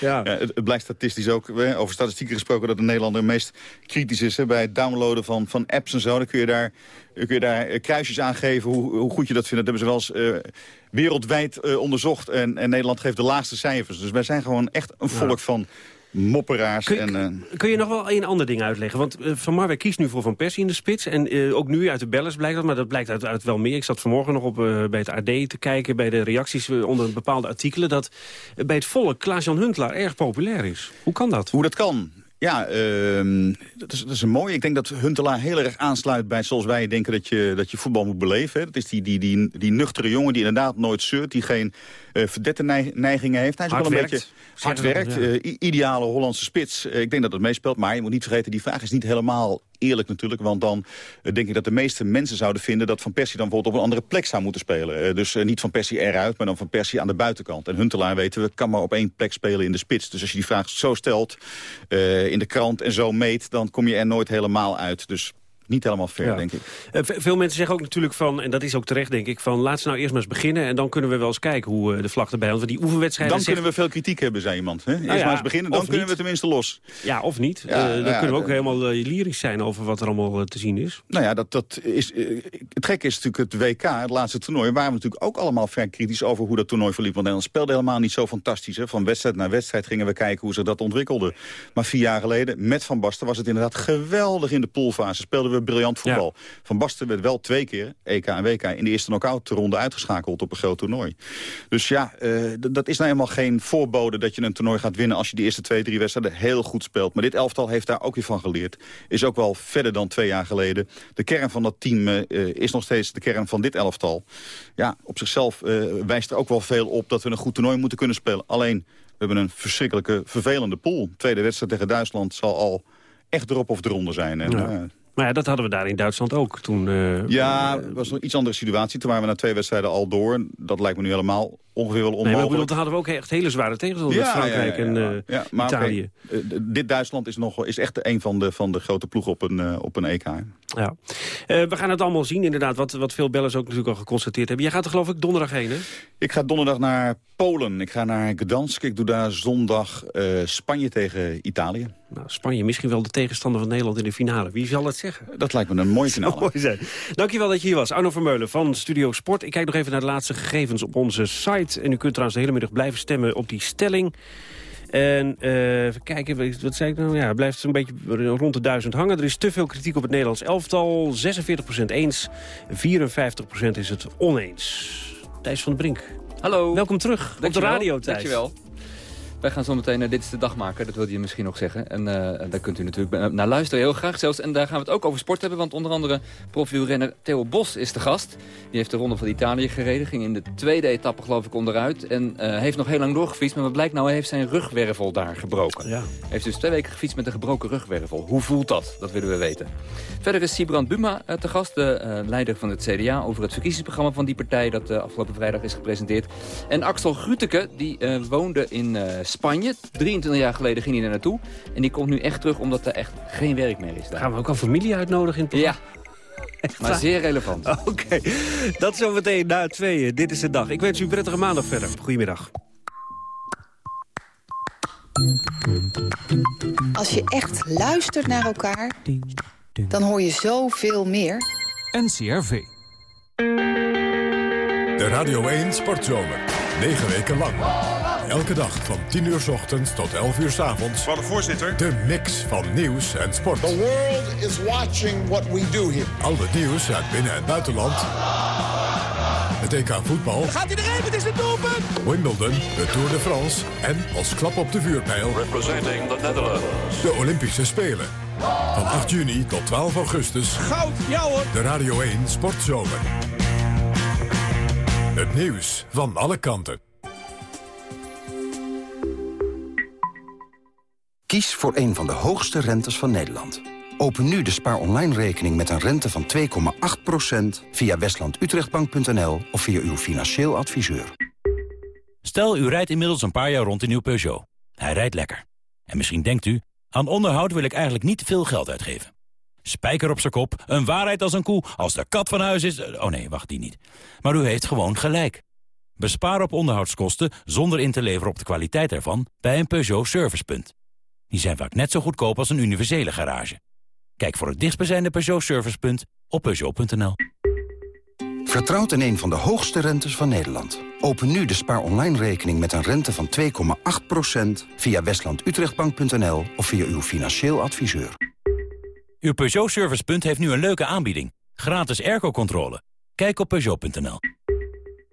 Ja, het, het, blijkt statistisch ook, over statistieken gesproken... dat de Nederlander meest kritisch is hè, bij het downloaden van, van apps en zo. Dan kun je daar, kun je daar eh, kruisjes aangeven hoe, hoe goed je dat vindt. Dat hebben ze wel eens... Uh, wereldwijd uh, onderzocht en, en, Nederland geeft de laagste cijfers. Dus wij zijn gewoon echt een volk van mopperaars. Kun, en, uh... kun je nog wel een ander ding uitleggen? Want uh, Van Marwijk kiest nu voor Van Persie in de spits. En uh, ook nu uit de bellers blijkt dat, maar dat blijkt uit, uit wel meer. Ik zat vanmorgen nog op, bij het AD te kijken, bij de reacties onder bepaalde artikelen... dat bij het volk Klaas-Jan Huntelaar erg populair is. Hoe kan dat? Hoe dat kan? Ja, uh, dat, is, dat is een mooi. Ik denk dat Huntelaar heel erg aansluit bij zoals wij denken dat je, dat je voetbal moet beleven. Hè. Dat is die, die, die, die nuchtere jongen die inderdaad nooit zeurt, die geen uh, verdette neigingen heeft. Hij is hard wel een werkt. beetje hard werkt. Uh, ideale Hollandse spits. Uh, ik denk dat het meespeelt, maar je moet niet vergeten, die vraag is niet helemaal eerlijk natuurlijk. Want dan uh, denk ik dat de meeste mensen zouden vinden... dat Van Persie dan bijvoorbeeld op een andere plek zou moeten spelen. Uh, dus uh, niet Van Persie eruit, maar dan Van Persie aan de buitenkant. En Huntelaar weten we, kan maar op één plek spelen in de spits. Dus als je die vraag zo stelt in de krant en zo meet... dan kom je er nooit helemaal uit. Dus niet helemaal Ja. denk ik. Eh, ve- veel mensen zeggen ook natuurlijk van, en dat is ook terecht denk ik... van laat ze nou eerst maar eens beginnen en dan kunnen we wel eens kijken hoe eh, de vlag erbij... Want die oefenwedstrijden... Dan kunnen we veel kritiek hebben, zei iemand. Hè? Eerst Nou ja, maar eens beginnen, dan kunnen we tenminste los. Ja, of niet. Ja, Eh, nou dan kunnen we ook helemaal lyrisch zijn over wat er allemaal te zien is. Nou ja, dat, dat is, het gekke is natuurlijk het WK, het laatste toernooi... waren we natuurlijk ook allemaal vrij kritisch over hoe dat toernooi verliep. Want Nederland speelde helemaal niet zo fantastisch. Hè? Van wedstrijd naar wedstrijd gingen we kijken hoe zich dat ontwikkelde. Maar vier jaar geleden, met Van Basten, was het inderdaad geweldig in de poolfase. Speelden we briljant voetbal. Van Basten werd wel twee keer, EK en WK... in de eerste knock-out ronde uitgeschakeld op een groot toernooi. Dus ja, eh, dat is nou helemaal geen voorbode dat je een toernooi gaat winnen... als je die eerste twee, drie wedstrijden heel goed speelt. Maar dit elftal heeft daar ook weer van geleerd. Is ook wel verder dan twee jaar geleden. De kern van dat team eh, eh, is nog steeds de kern van dit elftal. Ja, op zichzelf eh, wijst er ook wel veel op dat we een goed toernooi moeten kunnen spelen. Alleen, we hebben een verschrikkelijke, vervelende pool. Tweede wedstrijd tegen Duitsland zal al echt erop of eronder zijn. En, Ja. Eh, Maar ja, dat hadden we daar in Duitsland ook toen... eh, ja, het was een iets andere situatie. Toen waren we na twee wedstrijden al door. Dat lijkt me nu helemaal ongeveer wel Nee, maar onmogelijk. bedoel, toen hadden we ook echt hele zware tegenstanders Frankrijk ja, ja, en maar Italië. dit Duitsland is, nog, is echt een van de, van de grote ploegen op een, eh, op een EK. Ja. Eh, we gaan het allemaal zien, inderdaad, wat, wat veel bellers ook natuurlijk al geconstateerd hebben. Jij gaat er geloof ik donderdag heen, hè? Ik ga donderdag naar Polen. Ik ga naar Gdansk. Ik doe daar zondag eh, Spanje tegen Italië. Nou, Spanje misschien wel de tegenstander van Nederland in de finale. Wie zal het zeggen? Dat lijkt me een mooie finale. mooi zijn. Dankjewel dat je hier was. Arno Vermeulen van Studio Sport. Ik kijk nog even naar de laatste gegevens op onze site. En u kunt trouwens de hele middag blijven stemmen op die stelling. En eh, even kijken, wat- zei ik nou? Ja, het blijft een beetje rond de duizend hangen. Er is te veel kritiek op het Nederlands elftal. 46% eens, 54% is het oneens. Thijs van den Brink. Hallo. Welkom terug op de radio, Thijs. Dankjewel. Wij gaan zo meteen naar Dit is de Dag maken, dat wilde je misschien nog zeggen. En eh, daar kunt u natuurlijk naar luisteren, heel graag zelfs. En daar gaan we het ook over sport hebben, want onder andere profielrenner Theo Bos is de gast. Die heeft de Ronde van Italië gereden, ging in de tweede etappe geloof ik onderuit. En eh, heeft nog heel lang doorgefietst, maar wat blijkt nou, hij heeft zijn rugwervel daar gebroken. Ja. Hij heeft dus twee weken gefietst met een gebroken rugwervel. Hoe voelt dat? Dat willen we weten. Verder is Sibrand Buma eh, te gast, de eh, leider van het CDA... over het verkiezingsprogramma van die partij dat eh, afgelopen vrijdag is gepresenteerd. En Axel Gruteke, die eh, woonde in eh, Spanje. 23 jaar geleden ging hij daar naartoe. En die komt nu echt terug omdat er echt geen werk meer is daar. Gaan we ook al familie uitnodigen in het Ja, maar zeer relevant. Oké, dat zometeen na tweeën. Dit is de dag. Ik wens u een prettige maandag verder. Goedemiddag. Als je echt luistert naar elkaar, dan hoor je zoveel meer. NCRV. De Radio 1 Sportzomer. 9 weken lang. Elke dag van 10 uur 's ochtends tot 11 uur 's avonds. Van de voorzitter. De mix van nieuws en sport. The world is watching what we do here. Al het nieuws uit binnen- en buitenland. Het EK voetbal. Gaat hij erin? Het is de doelpunt! Wimbledon, de Tour de France en als klap op de vuurpijl... Representing the Netherlands. de Olympische Spelen. Van 8 juni tot 12 augustus. Goud, ja hoor! De Radio 1 Sportzomer. Het nieuws van alle kanten. Kies voor een van de hoogste rentes van Nederland. Open nu de Spaar Online rekening met een rente van 2,8% via westlandutrechtbank.nl of via uw financieel adviseur. Stel, u rijdt inmiddels een paar jaar rond in uw Peugeot. Hij rijdt lekker. En misschien denkt u, aan onderhoud wil ik eigenlijk niet veel geld uitgeven. Spijker op zijn kop, een waarheid als een koe, als de kat van huis is... Oh nee, wacht, die niet. Maar u heeft gewoon gelijk. Bespaar op onderhoudskosten zonder in te leveren op de kwaliteit ervan... bij een Peugeot Servicepunt. Die zijn vaak net zo goedkoop als een universele garage. Kijk voor het dichtstbijzijnde Peugeot Servicepunt op Peugeot.nl. Vertrouwt in een van de hoogste rentes van Nederland. Open nu de spaar online rekening met een rente van 2,8% via westlandutrechtbank.nl of via uw financieel adviseur. Uw Peugeot Servicepunt heeft nu een leuke aanbieding. Gratis airco-controle. Kijk op Peugeot.nl.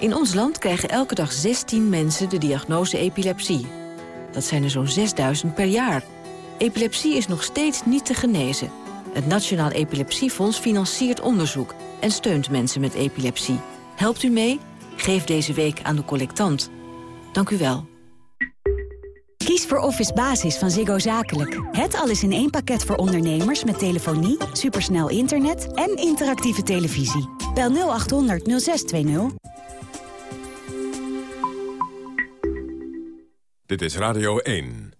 In ons land krijgen elke dag 16 mensen de diagnose epilepsie. Dat zijn er zo'n 6000 per jaar. Epilepsie is nog steeds niet te genezen... Het Nationaal Epilepsiefonds financiert onderzoek en steunt mensen met epilepsie. Helpt u mee? Geef deze week aan de collectant. Dank u wel. Kies voor Office Basis van Ziggo Zakelijk. Het alles in één pakket voor ondernemers met telefonie, supersnel internet en interactieve televisie. Bel 0800 0620. Dit is Radio 1.